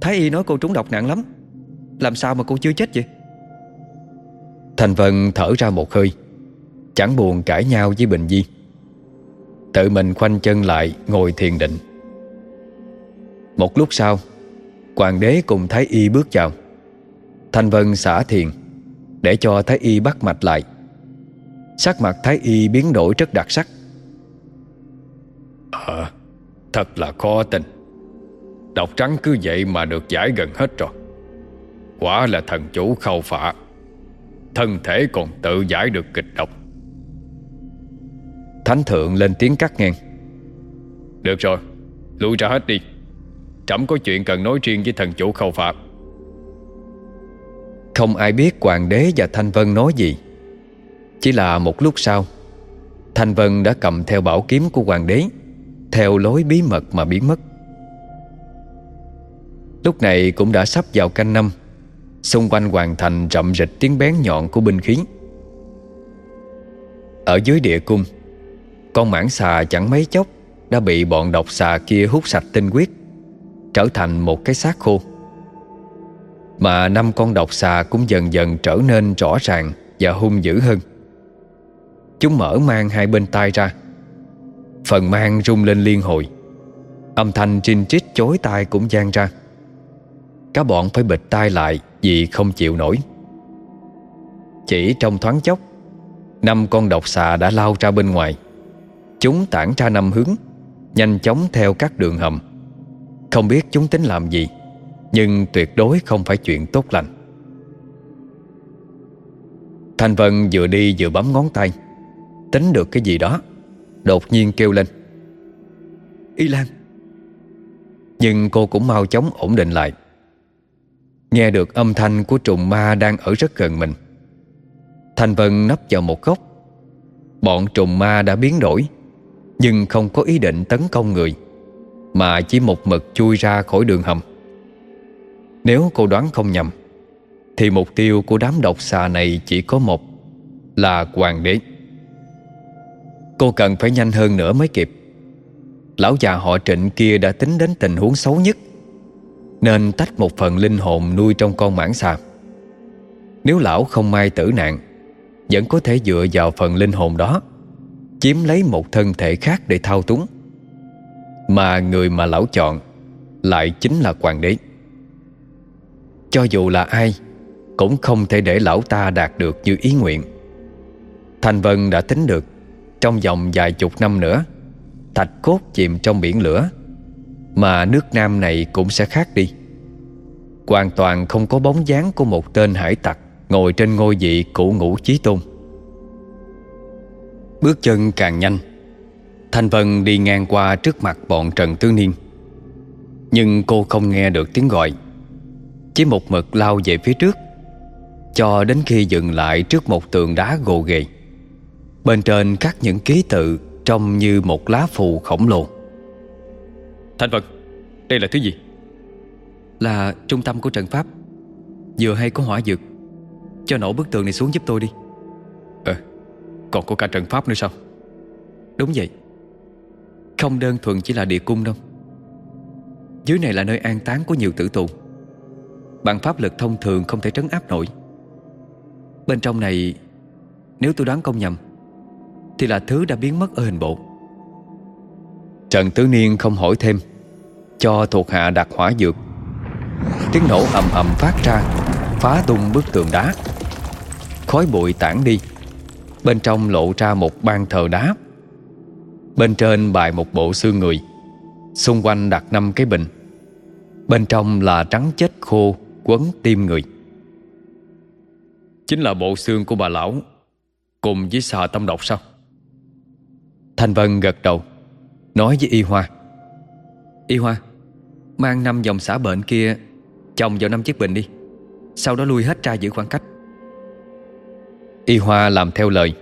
Thái y nói cô trúng độc nặng lắm. Làm sao mà cô chưa chết vậy? Thành Vân thở ra một hơi Chẳng buồn cãi nhau với Bình Di Tự mình khoanh chân lại Ngồi thiền định. Một lúc sau, Hoàng đế cùng Thái Y bước vào. Thanh Vân xả thiền Để cho Thái Y bắt mạch lại. Sắc mặt Thái Y biến đổi rất đặc sắc. Ờ Thật là khó tin. Độc trắng cứ vậy mà được giải gần hết rồi. Quả là thần chủ khâu phạ Thân thể còn tự giải được kịch độc. Thánh thượng lên tiếng cắt ngang. Được rồi Lui ra hết đi. Trẫm có chuyện cần nói riêng với thần chủ khâu phạ Không ai biết hoàng đế và Thanh Vân nói gì. Chỉ là một lúc sau Thanh Vân đã cầm theo bảo kiếm của hoàng đế Theo lối bí mật mà biến mất. Lúc này cũng đã sắp vào canh năm Xung quanh hoàng thành rậm rịch tiếng bén nhọn của binh khí. Ở dưới địa cung con mãng xà chẳng mấy chốc Đã bị bọn độc xà kia hút sạch tinh huyết, Trở thành một cái xác khô. Mà năm con độc xà cũng dần dần trở nên rõ ràng Và hung dữ hơn. Chúng mở mang hai bên tai ra. Phần mang rung lên liên hồi. Âm thanh trinh trích chối tai cũng gian ra. Cả bọn phải bịt tai lại Vì không chịu nổi. Chỉ trong thoáng chốc, Năm con độc xà đã lao ra bên ngoài. Chúng tản ra năm hướng, Nhanh chóng theo các đường hầm. Không biết chúng tính làm gì, Nhưng tuyệt đối không phải chuyện tốt lành. Thanh Vân vừa đi vừa bấm ngón tay, Tính được cái gì đó, Đột nhiên kêu lên. Y Lan. Nhưng cô cũng mau chóng ổn định lại. Nghe được âm thanh của trùng ma đang ở rất gần mình, Thanh Vân nấp vào một góc. Bọn trùng ma đã biến đổi nhưng không có ý định tấn công người, Mà chỉ một mực chui ra khỏi đường hầm. Nếu cô đoán không nhầm, Thì mục tiêu của đám độc xà này chỉ có một, Là hoàng đế. Cô cần phải nhanh hơn nữa mới kịp. Lão già họ trịnh kia đã tính đến tình huống xấu nhất, Nên tách một phần linh hồn nuôi trong con mãng xà. Nếu lão không may tử nạn, Vẫn có thể dựa vào phần linh hồn đó. Chiếm lấy một thân thể khác để thao túng. Mà người mà lão chọn Lại chính là hoàng đế. Cho dù là ai, Cũng không thể để lão ta đạt được như ý nguyện. Thành Vân đã tính được, Trong vòng vài chục năm nữa, Thạch cốt chìm trong biển lửa, Mà nước Nam này cũng sẽ khác đi. Hoàn toàn không có bóng dáng của một tên hải tặc Ngồi trên ngôi vị cũ ngũ chí tôn. Bước chân càng nhanh. Thanh Vân đi ngang qua trước mặt bọn Trần Tứ Niên. Nhưng cô không nghe được tiếng gọi. Chỉ một mực lao về phía trước Cho đến khi dừng lại trước một tường đá gồ ghề. Bên trên các những ký tự Trông như một lá phù khổng lồ. Thanh Vân Đây là thứ gì? Là trung tâm của trận pháp. Vừa hay có hỏa dược. Cho nổ bức tường này xuống giúp tôi đi còn có cả trận pháp nữa sao? Đúng vậy. Không đơn thuần chỉ là địa cung đâu. Dưới này là nơi an táng của nhiều tử tù. Bằng pháp lực thông thường không thể trấn áp nổi. Bên trong này, Nếu tôi đoán không nhầm, Thì là thứ đã biến mất ở hình bộ. Trần Tứ Niên không hỏi thêm, Cho thuộc hạ đặt hỏa dược. Tiếng nổ ầm ầm phát ra, Phá tung bức tường đá. Khói bụi tản đi. Bên trong lộ ra một ban thờ đá. Bên trên bày một bộ xương người, Xung quanh đặt năm cái bình. Bên trong là trắng chết khô, Quấn tim người. Chính là bộ xương của bà lão, Cùng với xà tâm độc sao? Thanh Vân gật đầu, Nói với Y Hoa. Y Hoa, Mang năm dòng xả bệnh kia Chồng vào năm chiếc bình đi. Sau đó lui hết ra giữ khoảng cách. Y Hoa làm theo lời.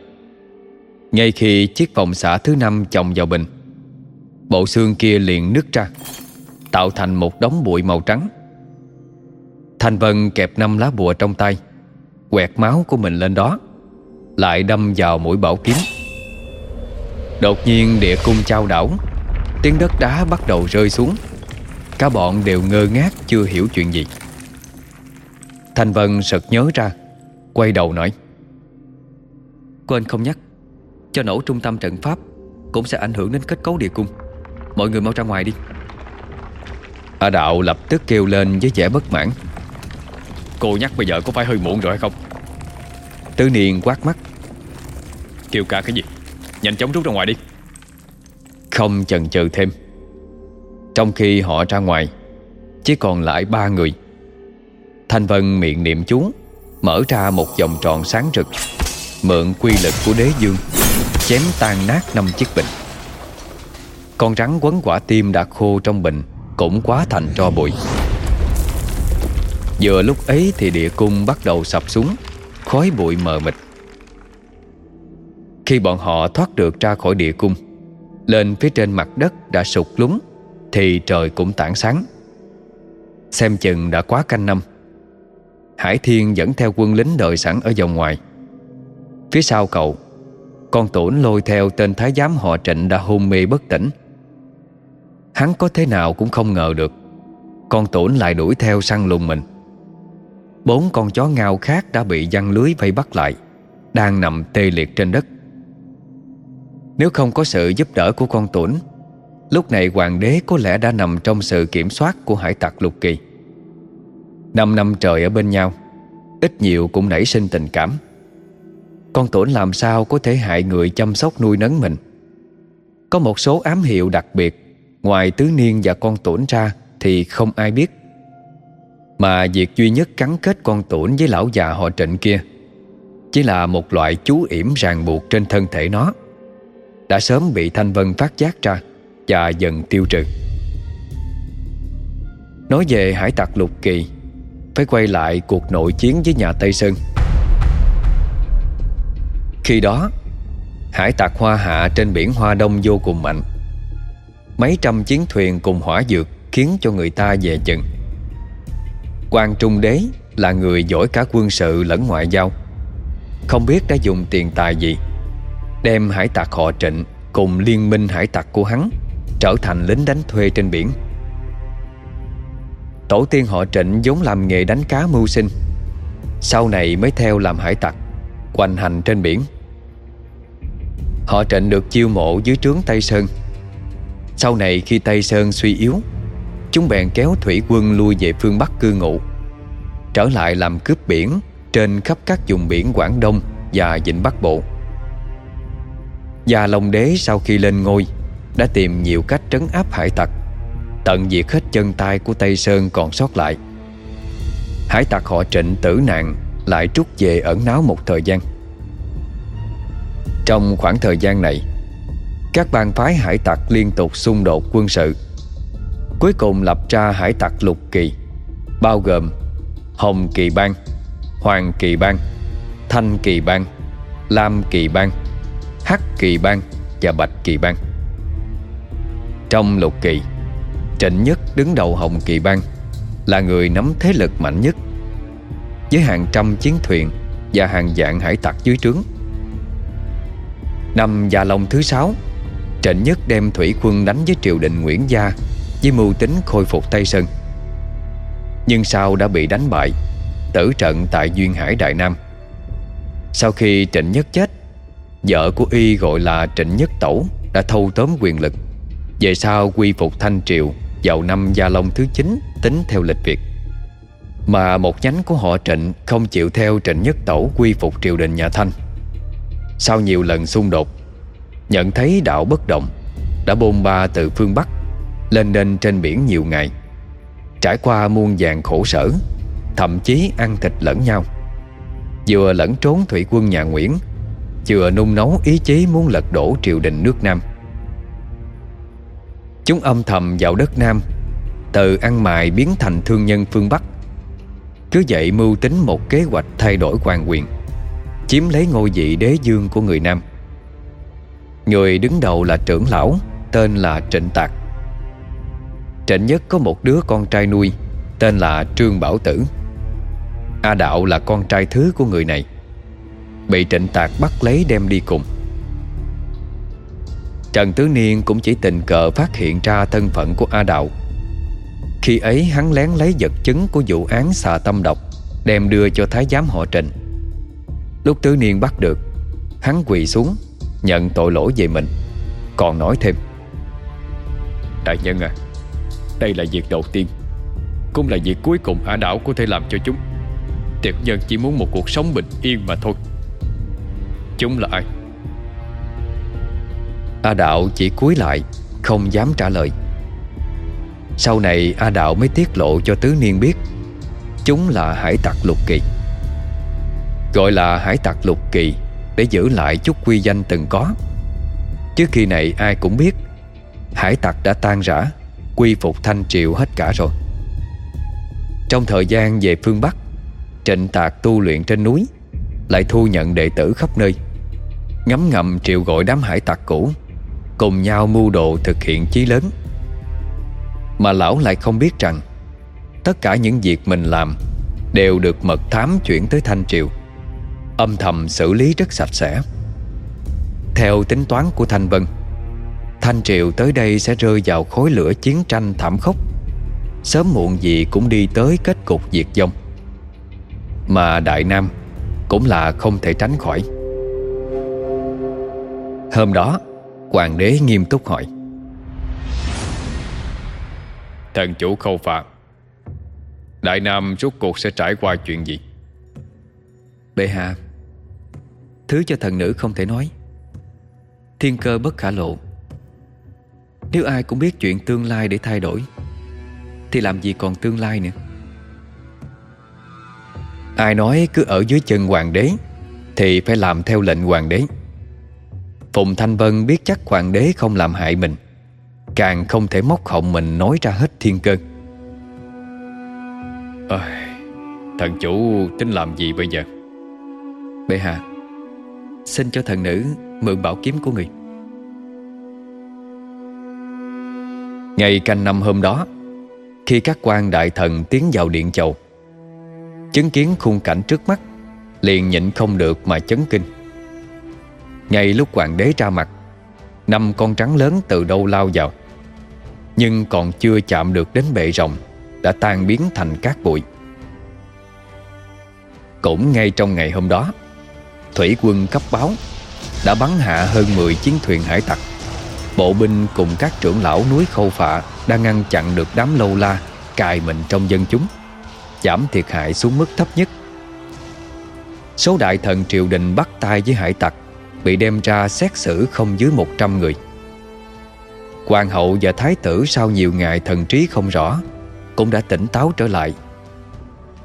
Ngay khi chiếc vòng xả thứ năm chồng vào bình, Bộ xương kia liền nứt ra, Tạo thành một đống bụi màu trắng. Thanh Vân kẹp năm lá bùa trong tay, Quẹt máu của mình lên đó, Lại đâm vào mũi bảo kiếm. Đột nhiên địa cung trao đảo, Tiếng đất đá bắt đầu rơi xuống. Cả bọn đều ngơ ngác, chưa hiểu chuyện gì. Thanh Vân sực nhớ ra, Quay đầu nói. Quên không nhắc. Cho nổ trung tâm trận pháp Cũng sẽ ảnh hưởng đến kết cấu địa cung. Mọi người mau ra ngoài đi. A Đạo lập tức kêu lên với vẻ bất mãn. Cô nhắc bây giờ có phải hơi muộn rồi hay không? Tứ Niên quát mắt. Kêu ca cái gì? Nhanh chóng rút ra ngoài đi. Không chần chừ thêm. Trong khi họ ra ngoài, Chỉ còn lại ba người. Thanh Vân miệng niệm chú, Mở ra một vòng tròn sáng rực. Mượn quy lực của đế dương, Chém tan nát năm chiếc bình. Con rắn quấn quả tim đã khô trong bình Cũng quá thành tro bụi. Vừa lúc ấy thì địa cung bắt đầu sập xuống, Khói bụi mờ mịt. Khi bọn họ thoát được ra khỏi địa cung, Lên phía trên mặt đất đã sụt lún, Thì trời cũng tảng sáng. Xem chừng đã quá canh năm, Hải Thiên dẫn theo quân lính đợi sẵn ở vòng ngoài. Phía sau cậu, Con tổn lôi theo tên thái giám họ trịnh đã hôn mê bất tỉnh. Hắn có thế nào cũng không ngờ được, Con tổn lại đuổi theo săn lùng mình. Bốn con chó ngao khác đã bị giăng lưới vây bắt lại, Đang nằm tê liệt trên đất. Nếu không có sự giúp đỡ của con tuấn Lúc này hoàng đế có lẽ đã nằm trong sự kiểm soát của hải tặc lục kỳ. Năm năm trời ở bên nhau, Ít nhiều cũng nảy sinh tình cảm. Con tuấn làm sao có thể hại người chăm sóc nuôi nấng mình. Có một số ám hiệu đặc biệt, Ngoài tứ niên và con tuấn ra Thì không ai biết. Mà việc duy nhất gắn kết con tổn với lão già họ trịnh kia Chỉ là một loại chú yểm ràng buộc trên thân thể nó, Đã sớm bị Thanh Vân phát giác ra Và dần tiêu trừ. Nói về hải tặc lục kỳ, Phải quay lại cuộc nội chiến với nhà Tây Sơn. Khi đó, Hải tạc Hoa Hạ trên biển Hoa Đông vô cùng mạnh. Mấy trăm chiến thuyền cùng hỏa dược Khiến cho người ta về chừng. Quan Trung Đế là người giỏi cả quân sự lẫn ngoại giao. Không biết đã dùng tiền tài gì, Đem hải tạc họ trịnh Cùng liên minh hải tặc của hắn Trở thành lính đánh thuê trên biển. Tổ tiên họ trịnh vốn làm nghề đánh cá mưu sinh, Sau này mới theo làm hải tặc Quanh hành trên biển. Họ trịnh được chiêu mộ dưới trướng Tây Sơn. Sau này khi Tây Sơn suy yếu, Chúng bèn kéo thủy quân lui về phương Bắc cư ngụ, Trở lại làm cướp biển Trên khắp các vùng biển Quảng Đông Và Vịnh Bắc Bộ. Gia Long Đế sau khi lên ngôi, Đã tìm nhiều cách trấn áp hải tặc, Tận diệt hết chân tay của Tây Sơn còn sót lại. Hải tặc họ trịnh tử nạn Lại trút về ẩn náu một thời gian. Trong khoảng thời gian này, Các bang phái hải tặc liên tục xung đột quân sự. Cuối cùng lập ra hải tặc lục kỳ, Bao gồm Hồng kỳ bang, Hoàng kỳ bang, Thanh kỳ bang, Lam kỳ bang, Hắc kỳ bang Và bạch kỳ bang. Trong lục kỳ, Trịnh Nhất đứng đầu Hồng Kỳ Bang Là người nắm thế lực mạnh nhất. Với hàng trăm chiến thuyền Và hàng vạn hải tặc dưới trướng Năm Gia Long thứ sáu, Trịnh Nhất đem thủy quân đánh với triều đình Nguyễn Gia Với mưu tính khôi phục Tây Sơn Nhưng sau đã bị đánh bại, Tử trận tại Duyên Hải Đại Nam Sau khi Trịnh Nhất chết, Vợ của Y gọi là Trịnh Nhất Tẩu Đã thâu tóm quyền lực Về sau quy phục Thanh Triều vào năm Gia Long thứ 9 tính theo lịch Việt. Mà một nhánh của họ Trịnh không chịu theo Trịnh Nhất Tẩu quy phục triều đình nhà Thanh. Sau nhiều lần xung đột, nhận thấy đạo bất động, đã bôn ba từ phương Bắc lên đên trên biển nhiều ngày, trải qua muôn vàng khổ sở, thậm chí ăn thịt lẫn nhau. Vừa lẫn trốn thủy quân nhà Nguyễn, vừa nung nấu ý chí muốn lật đổ triều đình nước Nam. Chúng âm thầm vào đất Nam Từ ăn mài biến thành thương nhân phương Bắc Cứ vậy mưu tính một kế hoạch thay đổi quan quyền Chiếm lấy ngôi vị đế dương của người Nam. Người đứng đầu là trưởng lão, Tên là Trịnh Tạc. Trịnh Nhất có một đứa con trai nuôi, Tên là Trương Bảo Tử. A Đạo là con trai thứ của người này. Bị Trịnh Tạc bắt lấy đem đi cùng. Trần Tứ Niên cũng chỉ tình cờ phát hiện ra thân phận của A Đạo. Khi ấy hắn lén lấy vật chứng của vụ án xà tâm độc, Đem đưa cho Thái giám họ Trịnh. Lúc Tứ Niên bắt được, Hắn quỳ xuống, Nhận tội lỗi về mình, Còn nói thêm. Đại nhân à Đây là việc đầu tiên, Cũng là việc cuối cùng A Đạo có thể làm cho chúng. Tiệp nhân chỉ muốn một cuộc sống bình yên mà thôi. Chúng là ai? A Đạo chỉ cúi lại, Không dám trả lời. Sau này A Đạo mới tiết lộ cho Tứ Niên biết, Chúng là hải tặc lục kỳ. Gọi là hải tặc lục kỳ, Để giữ lại chút quy danh từng có. Trước khi này ai cũng biết, Hải tặc đã tan rã, Quy phục thanh triều hết cả rồi. Trong thời gian về phương Bắc, Trịnh tạc tu luyện trên núi, Lại thu nhận đệ tử khắp nơi Ngắm ngầm triệu gọi đám hải tặc cũ, Cùng nhau mưu đồ thực hiện chí lớn. Mà lão lại không biết rằng, Tất cả những việc mình làm Đều được mật thám chuyển tới Thanh Triều. Âm thầm xử lý rất sạch sẽ. Theo tính toán của Thanh Vân Thanh Triều tới đây sẽ rơi vào khối lửa chiến tranh thảm khốc. Sớm muộn gì cũng đi tới kết cục diệt vong. Mà Đại Nam cũng là không thể tránh khỏi. Hôm đó Hoàng đế nghiêm túc hỏi. Thần chủ khâu phạm Đại Nam rốt cuộc sẽ trải qua chuyện gì? Bệ hạ Thứ cho thần nữ không thể nói. Thiên cơ bất khả lộ. Nếu ai cũng biết chuyện tương lai để thay đổi Thì làm gì còn tương lai nữa? Ai nói cứ ở dưới chân hoàng đế Thì phải làm theo lệnh hoàng đế. Phùng Thanh Vân biết chắc hoàng đế không làm hại mình Càng không thể móc họng mình nói ra hết thiên cơ. À, Thần chủ tính làm gì bây giờ? Bệ hạ Xin cho thần nữ mượn bảo kiếm của người. Ngày canh năm hôm đó, Khi các quan đại thần tiến vào điện chầu, Chứng kiến khung cảnh trước mắt, Liền nhịn không được mà chấn kinh. Ngay lúc hoàng đế ra mặt, Năm con trắng lớn từ đâu lao vào, Nhưng còn chưa chạm được đến bệ rồng Đã tan biến thành cát bụi. Cũng ngay trong ngày hôm đó Thủy quân cấp báo, Đã bắn hạ hơn 10 chiến thuyền hải tặc. Bộ binh cùng các trưởng lão núi khâu phạ Đang ngăn chặn được đám lâu la Cài mình trong dân chúng, Giảm thiệt hại xuống mức thấp nhất. Số đại thần triều đình bắt tay với hải tặc Bị đem ra xét xử không dưới 100 người. Hoàng hậu và thái tử sau nhiều ngày thần trí không rõ Cũng đã tỉnh táo trở lại.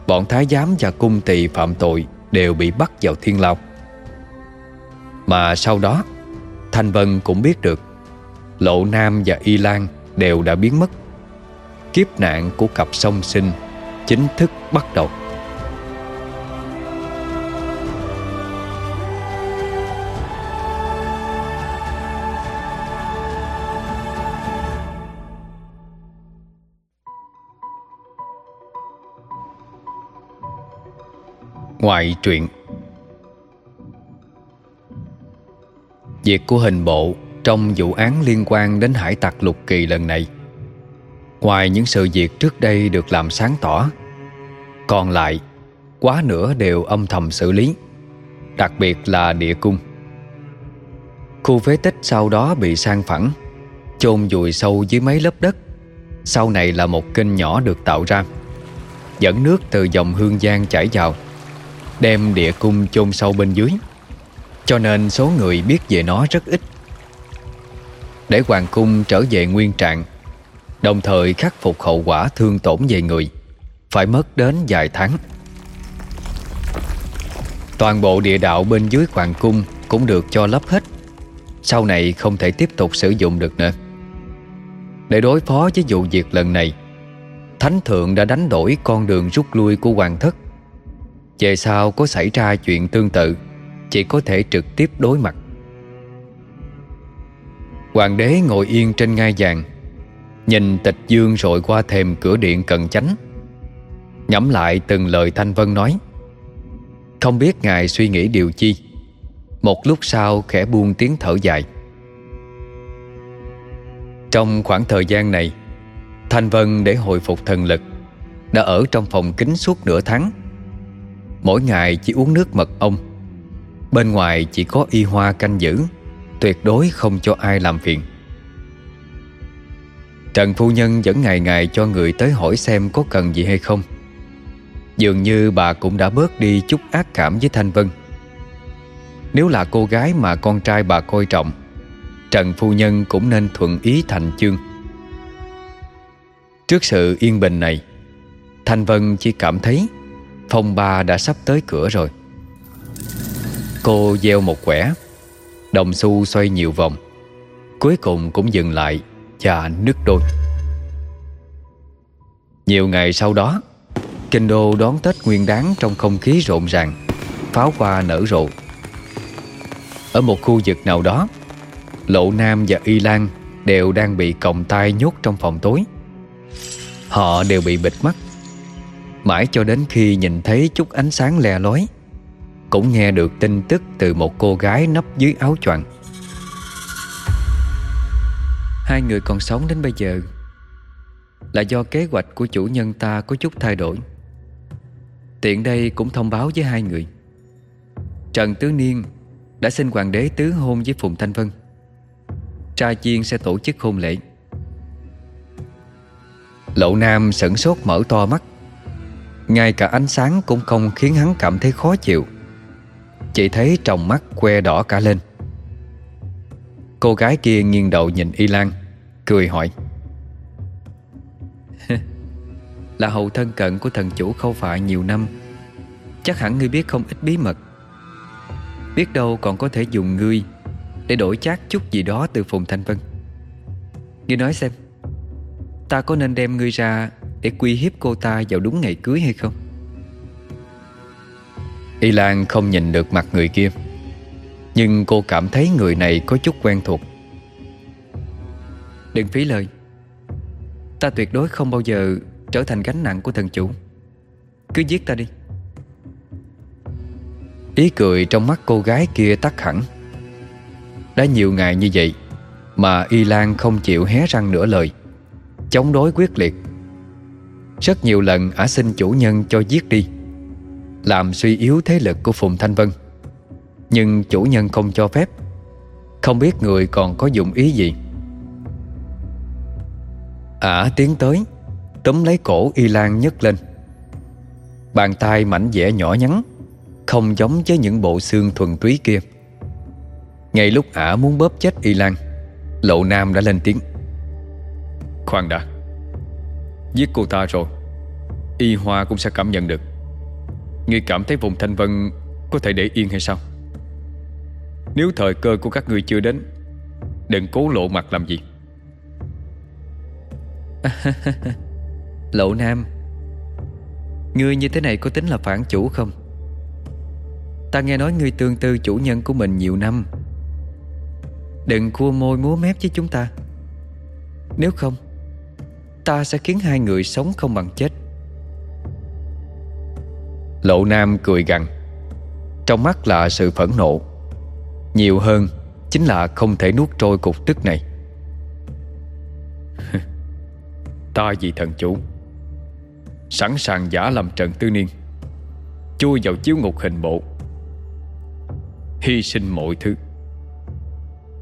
Bọn thái giám và cung tỳ phạm tội Đều bị bắt vào thiên lao. Mà sau đó, Thanh Vân cũng biết được Lộ Nam và Y Lan đều đã biến mất. Kiếp nạn của cặp song sinh Chính thức bắt đầu. Ngoại truyện Việc của hình bộ trong vụ án liên quan đến hải tặc lục kỳ lần này. Ngoài những sự việc trước đây được làm sáng tỏ, Còn lại Quá nửa đều âm thầm xử lý, Đặc biệt là địa cung. Khu phế tích sau đó bị sang phẳng, chôn vùi sâu dưới mấy lớp đất, Sau này là một kênh nhỏ được tạo ra, Dẫn nước từ dòng hương giang chảy vào, Đem địa cung chôn sâu bên dưới. Cho nên số người biết về nó rất ít. Để hoàng cung trở về nguyên trạng, Đồng thời khắc phục hậu quả thương tổn về người, Phải mất đến vài tháng. Toàn bộ địa đạo bên dưới hoàng cung Cũng được cho lấp hết. Sau này không thể tiếp tục sử dụng được nữa. Để đối phó với vụ việc lần này, Thánh thượng đã đánh đổi con đường rút lui của hoàng thất. Về sau có xảy ra chuyện tương tự. Chỉ có thể trực tiếp đối mặt. Hoàng đế ngồi yên trên ngai vàng, Nhìn tịch dương rồi qua thềm cửa điện cận chánh ngẫm lại từng lời Thanh Vân nói, Không biết ngài suy nghĩ điều chi? Một lúc sau khẽ buông tiếng thở dài. Trong khoảng thời gian này, Thanh Vân để hồi phục thần lực Đã ở trong phòng kính suốt nửa tháng. Mỗi ngày chỉ uống nước mật ong Bên ngoài chỉ có y hoa canh giữ, Tuyệt đối không cho ai làm phiền. Trần phu nhân vẫn ngày ngày cho người tới hỏi xem có cần gì hay không. Dường như bà cũng đã bớt đi chút ác cảm với Thanh Vân. Nếu là cô gái mà con trai bà coi trọng, Trần phu nhân cũng nên thuận ý thành chương. Trước sự yên bình này, Thanh Vân chỉ cảm thấy Phong ba đã sắp tới cửa rồi. Cô gieo một quẻ. Đồng xu xoay nhiều vòng. Cuối cùng cũng dừng lại Và nứt đôi. Nhiều ngày sau đó, Kinh đô đón Tết nguyên đáng Trong không khí rộn ràng, Pháo hoa nở rộ. Ở một khu vực nào đó, Lộ Nam và Y Lan Đều đang bị còng tay nhốt trong phòng tối. Họ đều bị bịt mắt. Mãi cho đến khi nhìn thấy chút ánh sáng le lói cũng nghe được tin tức từ một cô gái nấp dưới áo choàng. Hai người còn sống đến bây giờ Là do kế hoạch của chủ nhân ta có chút thay đổi. Tiện đây cũng thông báo với hai người. Trần Tứ Niên đã xin hoàng đế tứ hôn với Phùng Thanh Vân. Trai chiên sẽ tổ chức hôn lễ. Lộ Nam sửng sốt mở to mắt. Ngay cả ánh sáng cũng không khiến hắn cảm thấy khó chịu. Chỉ thấy trong mắt que đỏ cả lên. Cô gái kia nghiêng đầu nhìn Y Lan, Cười hỏi. Là hậu thân cận của thần chủ khâu phạ nhiều năm. Chắc hẳn ngươi biết không ít bí mật. Biết đâu còn có thể dùng ngươi Để đổi chát chút gì đó từ Phùng Thanh Vân. Ngươi nói xem, Ta có nên đem ngươi ra để quy hiếp cô ta vào đúng ngày cưới hay không? Y Lan không nhìn được mặt người kia. Nhưng cô cảm thấy người này có chút quen thuộc. Đừng phí lời. Ta tuyệt đối không bao giờ trở thành gánh nặng của thần chủ. Cứ giết ta đi. Ý cười trong mắt cô gái kia tắt hẳn. Đã nhiều ngày như vậy Mà Y Lan không chịu hé răng nửa lời Chống đối quyết liệt. Rất nhiều lần ả xin chủ nhân cho giết đi làm suy yếu thế lực của Phùng Thanh Vân. Nhưng chủ nhân không cho phép. Không biết người còn có dụng ý gì. Ả tiến tới, Túm lấy cổ Y Lan nhấc lên. Bàn tay mảnh vẽ nhỏ nhắn, Không giống với những bộ xương thuần túy kia. Ngay lúc ả muốn bóp chết Y Lan, Lộ Nam đã lên tiếng. Khoan đã, Giết cô ta rồi. Y Hoa cũng sẽ cảm nhận được. Ngươi cảm thấy vùng Thanh Vân Có thể để yên hay sao? Nếu thời cơ của các ngươi chưa đến, Đừng cố lộ mặt làm gì. Lộ Nam, Ngươi như thế này có tính là phản chủ không? Ta nghe nói ngươi tương tư chủ nhân của mình nhiều năm. Đừng cua môi múa mép với chúng ta. Nếu không, Ta sẽ khiến hai người sống không bằng chết. Lộ Nam cười gằn. Trong mắt là sự phẫn nộ. Nhiều hơn Chính là không thể nuốt trôi cục tức này. Ta vì thần chủ, Sẵn sàng giả làm Trần Tư Niên, Chui vào chiếu ngục hình bộ, Hy sinh mọi thứ.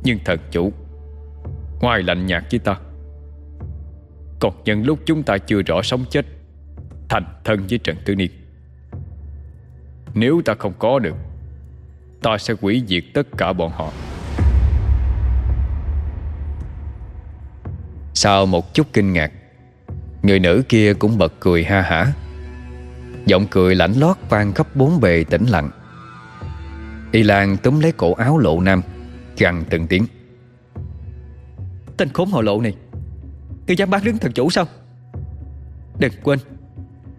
Nhưng thần chủ, Ngoài lạnh nhạt với ta, Còn nhân lúc chúng ta chưa rõ sống chết, Thành thân với Trần Tư Niên. Nếu ta không có được, Ta sẽ hủy diệt tất cả bọn họ. Sau một chút kinh ngạc, Người nữ kia cũng bật cười ha hả. Giọng cười lãnh lót vang khắp bốn bề tĩnh lặng. Y Lan túm lấy cổ áo lộ nam, Gằn từng tiếng. Tên khốn họ lộ này Ngươi dám bán đứng thần chủ sao? Đừng quên,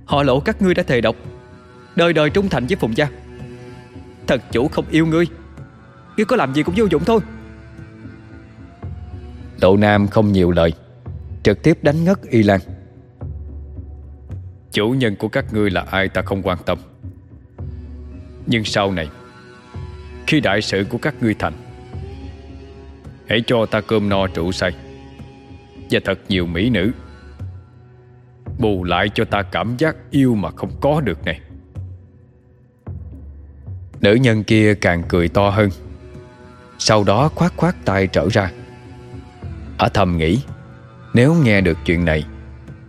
Họ lộ các ngươi đã thề độc. Đời đời trung thành với Phùng Gia. Thần chủ không yêu ngươi. Ngươi có làm gì cũng vô dụng thôi. Lộ Nam không nhiều lời Trực tiếp đánh ngất Y Lan. Chủ nhân của các ngươi là ai ta không quan tâm. Nhưng sau này Khi đại sự của các ngươi thành Hãy cho ta cơm no trụ say Và thật nhiều mỹ nữ Bù lại cho ta cảm giác yêu mà không có được này Nữ nhân kia càng cười to hơn. Sau đó khoát khoát tay trở ra. Ở thầm nghĩ, Nếu nghe được chuyện này,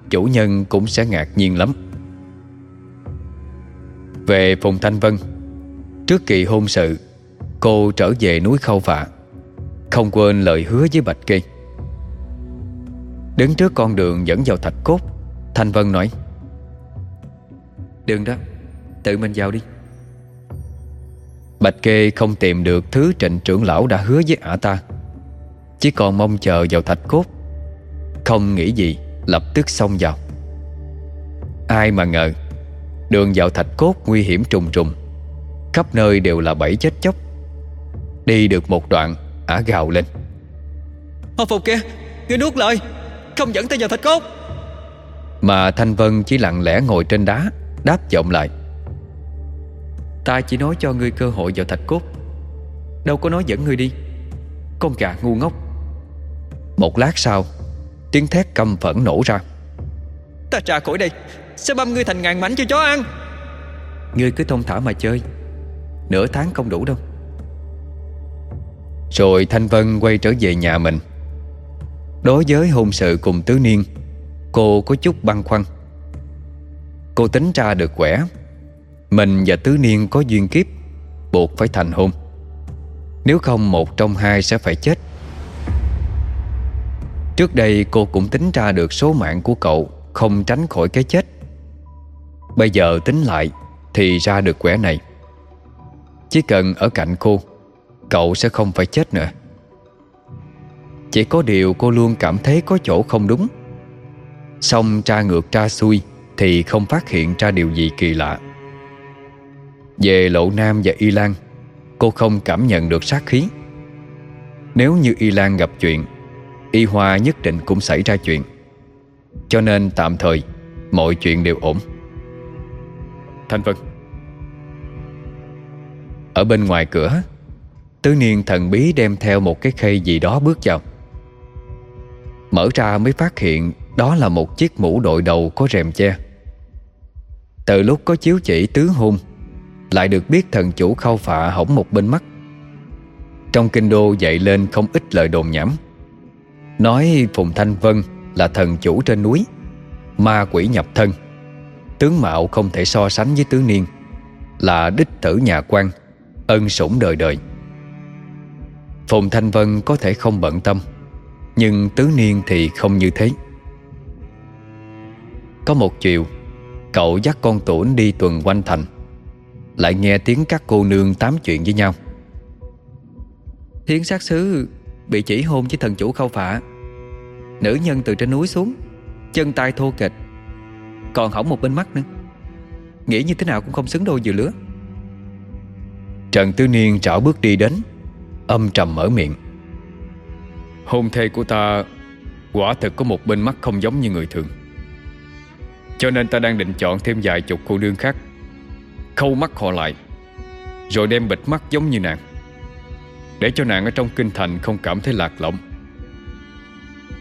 Chủ nhân cũng sẽ ngạc nhiên lắm. Về Phùng Thanh Vân, Trước kỳ hôn sự, Cô trở về núi Khâu Phạ Không quên lời hứa với Bạch Kê. Đứng trước con đường dẫn vào thạch cốt, Thanh Vân nói Đừng đó, Tự mình vào đi. Bạch Kê không tìm được thứ trịnh trưởng lão đã hứa với ả ta. Chỉ còn mong chờ vào thạch cốt. Không nghĩ gì Lập tức xông vào. Ai mà ngờ Đường vào thạch cốt nguy hiểm trùng trùng. Khắp nơi đều là bẫy chết chóc. Đi được một đoạn Ả gào lên. Họ phục kia Ngươi nuốt lời Không dẫn ta vào thạch cốt. Mà Thanh Vân chỉ lặng lẽ ngồi trên đá Đáp giọng lại Ta chỉ nói cho ngươi cơ hội vào thạch cốt. Đâu có nói dẫn ngươi đi. Con gà ngu ngốc. Một lát sau Tiếng thét căm phẫn nổ ra. Ta trả khỏi đây. Sẽ băm ngươi thành ngàn mảnh cho chó ăn. Ngươi cứ thông thả mà chơi. Nửa tháng không đủ đâu. Rồi Thanh Vân quay trở về nhà mình. Đối với hôn sự cùng tứ niên Cô có chút băn khoăn. Cô tính ra được quẻ mình và tứ niên có duyên kiếp, Buộc phải thành hôn. Nếu không, một trong hai sẽ phải chết. Trước đây, cô cũng tính ra được số mạng của cậu, Không tránh khỏi cái chết. Bây giờ tính lại, Thì ra được quẻ này. Chỉ cần ở cạnh cô, Cậu sẽ không phải chết nữa. Chỉ có điều cô luôn cảm thấy có chỗ không đúng. Xong, tra ngược, tra xuôi, Thì không phát hiện ra điều gì kỳ lạ. Về Lộ Nam và Y Lan Cô không cảm nhận được sát khí. Nếu như Y Lan gặp chuyện Y Hoa nhất định cũng xảy ra chuyện. Cho nên tạm thời Mọi chuyện đều ổn. Thanh Vân. Ở bên ngoài cửa Tứ niên thần bí đem theo một cái khay gì đó bước vào. Mở ra mới phát hiện Đó là một chiếc mũ đội đầu có rèm che. Từ lúc có chiếu chỉ tứ hôn lại được biết thần chủ khâu phạ hỏng một bên mắt. Trong kinh đô dậy lên không ít lời đồn nhảm. Nói Phùng Thanh Vân là thần chủ trên núi, Ma quỷ nhập thân. Tướng mạo không thể so sánh với tứ niên, Là đích tử nhà quan, Ân sủng đời đời. Phùng Thanh Vân có thể không bận tâm, Nhưng tứ niên thì không như thế. Có một chiều, Cậu dắt con tuổn đi tuần quanh thành. Lại nghe tiếng các cô nương tám chuyện với nhau. Thiến sát sứ Bị chỉ hôn với thần chủ khâu phạ Nữ nhân từ trên núi xuống Chân tay thô kịch Còn hỏng một bên mắt nữa. Nghĩ như thế nào cũng không xứng đôi vừa lứa. Trần Tư Niên trảo bước đi đến Âm trầm mở miệng. Hôn thê của ta Quả thực có một bên mắt không giống như người thường. Cho nên ta đang định chọn thêm vài chục cô nương khác Khâu mắt họ lại Rồi đem bịt mắt giống như nàng Để cho nàng ở trong kinh thành không cảm thấy lạc lõng.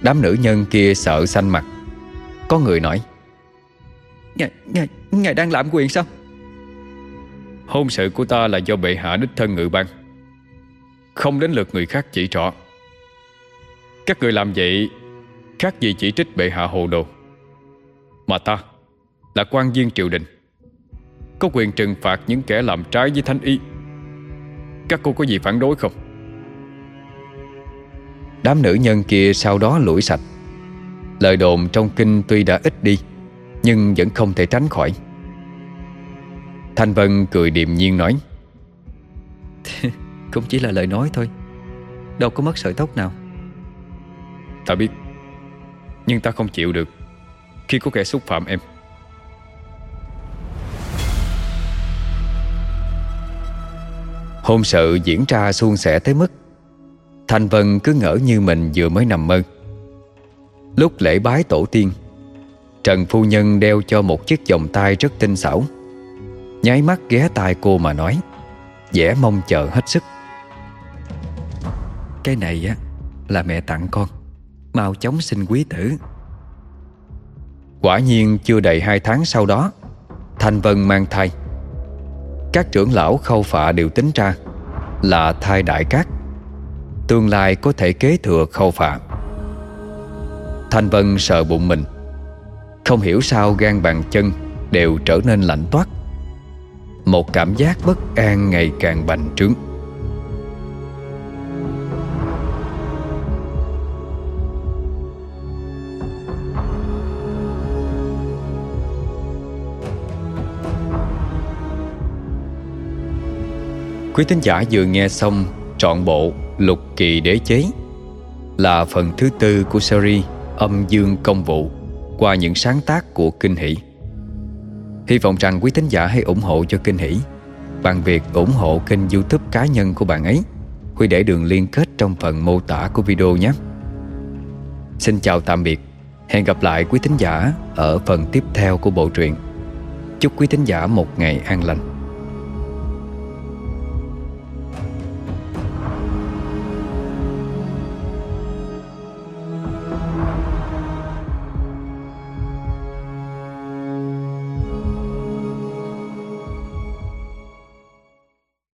Đám nữ nhân kia sợ xanh mặt. Có người nói Ngài, ngài, ngài đang làm quyền sao? Hôn sự của ta là do bệ hạ đích thân ngự ban Không đến lượt người khác chỉ trỏ. Các người làm vậy Khác gì chỉ trích bệ hạ hồ đồ. Mà ta Là quan viên triều đình có quyền trừng phạt những kẻ làm trái với thánh y Các cô có gì phản đối không? Đám nữ nhân kia sau đó lủi sạch. Lời đồn trong kinh tuy đã ít đi Nhưng vẫn không thể tránh khỏi. Thanh Vân cười điềm nhiên nói Cũng chỉ là lời nói thôi. Đâu có mất sợi tóc nào. Ta biết Nhưng ta không chịu được. Khi có kẻ xúc phạm em Hôn sự diễn ra suôn sẻ tới mức. Thanh Vân cứ ngỡ như mình vừa mới nằm mơ. Lúc lễ bái tổ tiên, Trần Phu Nhân đeo cho một chiếc vòng tay rất tinh xảo. Nháy mắt ghé tai cô mà nói, vẻ mong chờ hết sức. Cái này á, Là mẹ tặng con. Mau chóng xin quý tử. Quả nhiên chưa đầy hai tháng sau đó, Thanh Vân mang thai. Các trưởng lão khâu phạ đều tính ra Là thai đại cát, Tương lai có thể kế thừa khâu phạ. Thanh Vân sợ bụng mình, Không hiểu sao gan bàn chân Đều trở nên lạnh toát. Một cảm giác bất an ngày càng bành trướng. Quý thính giả vừa nghe xong trọn bộ Lục Kỳ Đế Chế là phần thứ tư của series Âm Dương Công Vụ qua những sáng tác của Kinh Hỷ. Hy vọng rằng quý thính giả hãy ủng hộ cho Kinh Hỷ bằng việc ủng hộ kênh youtube cá nhân của bạn ấy. Huy để đường liên kết trong phần mô tả của video nhé. Xin chào tạm biệt. Hẹn gặp lại quý thính giả ở phần tiếp theo của bộ truyện. Chúc quý thính giả một ngày an lành.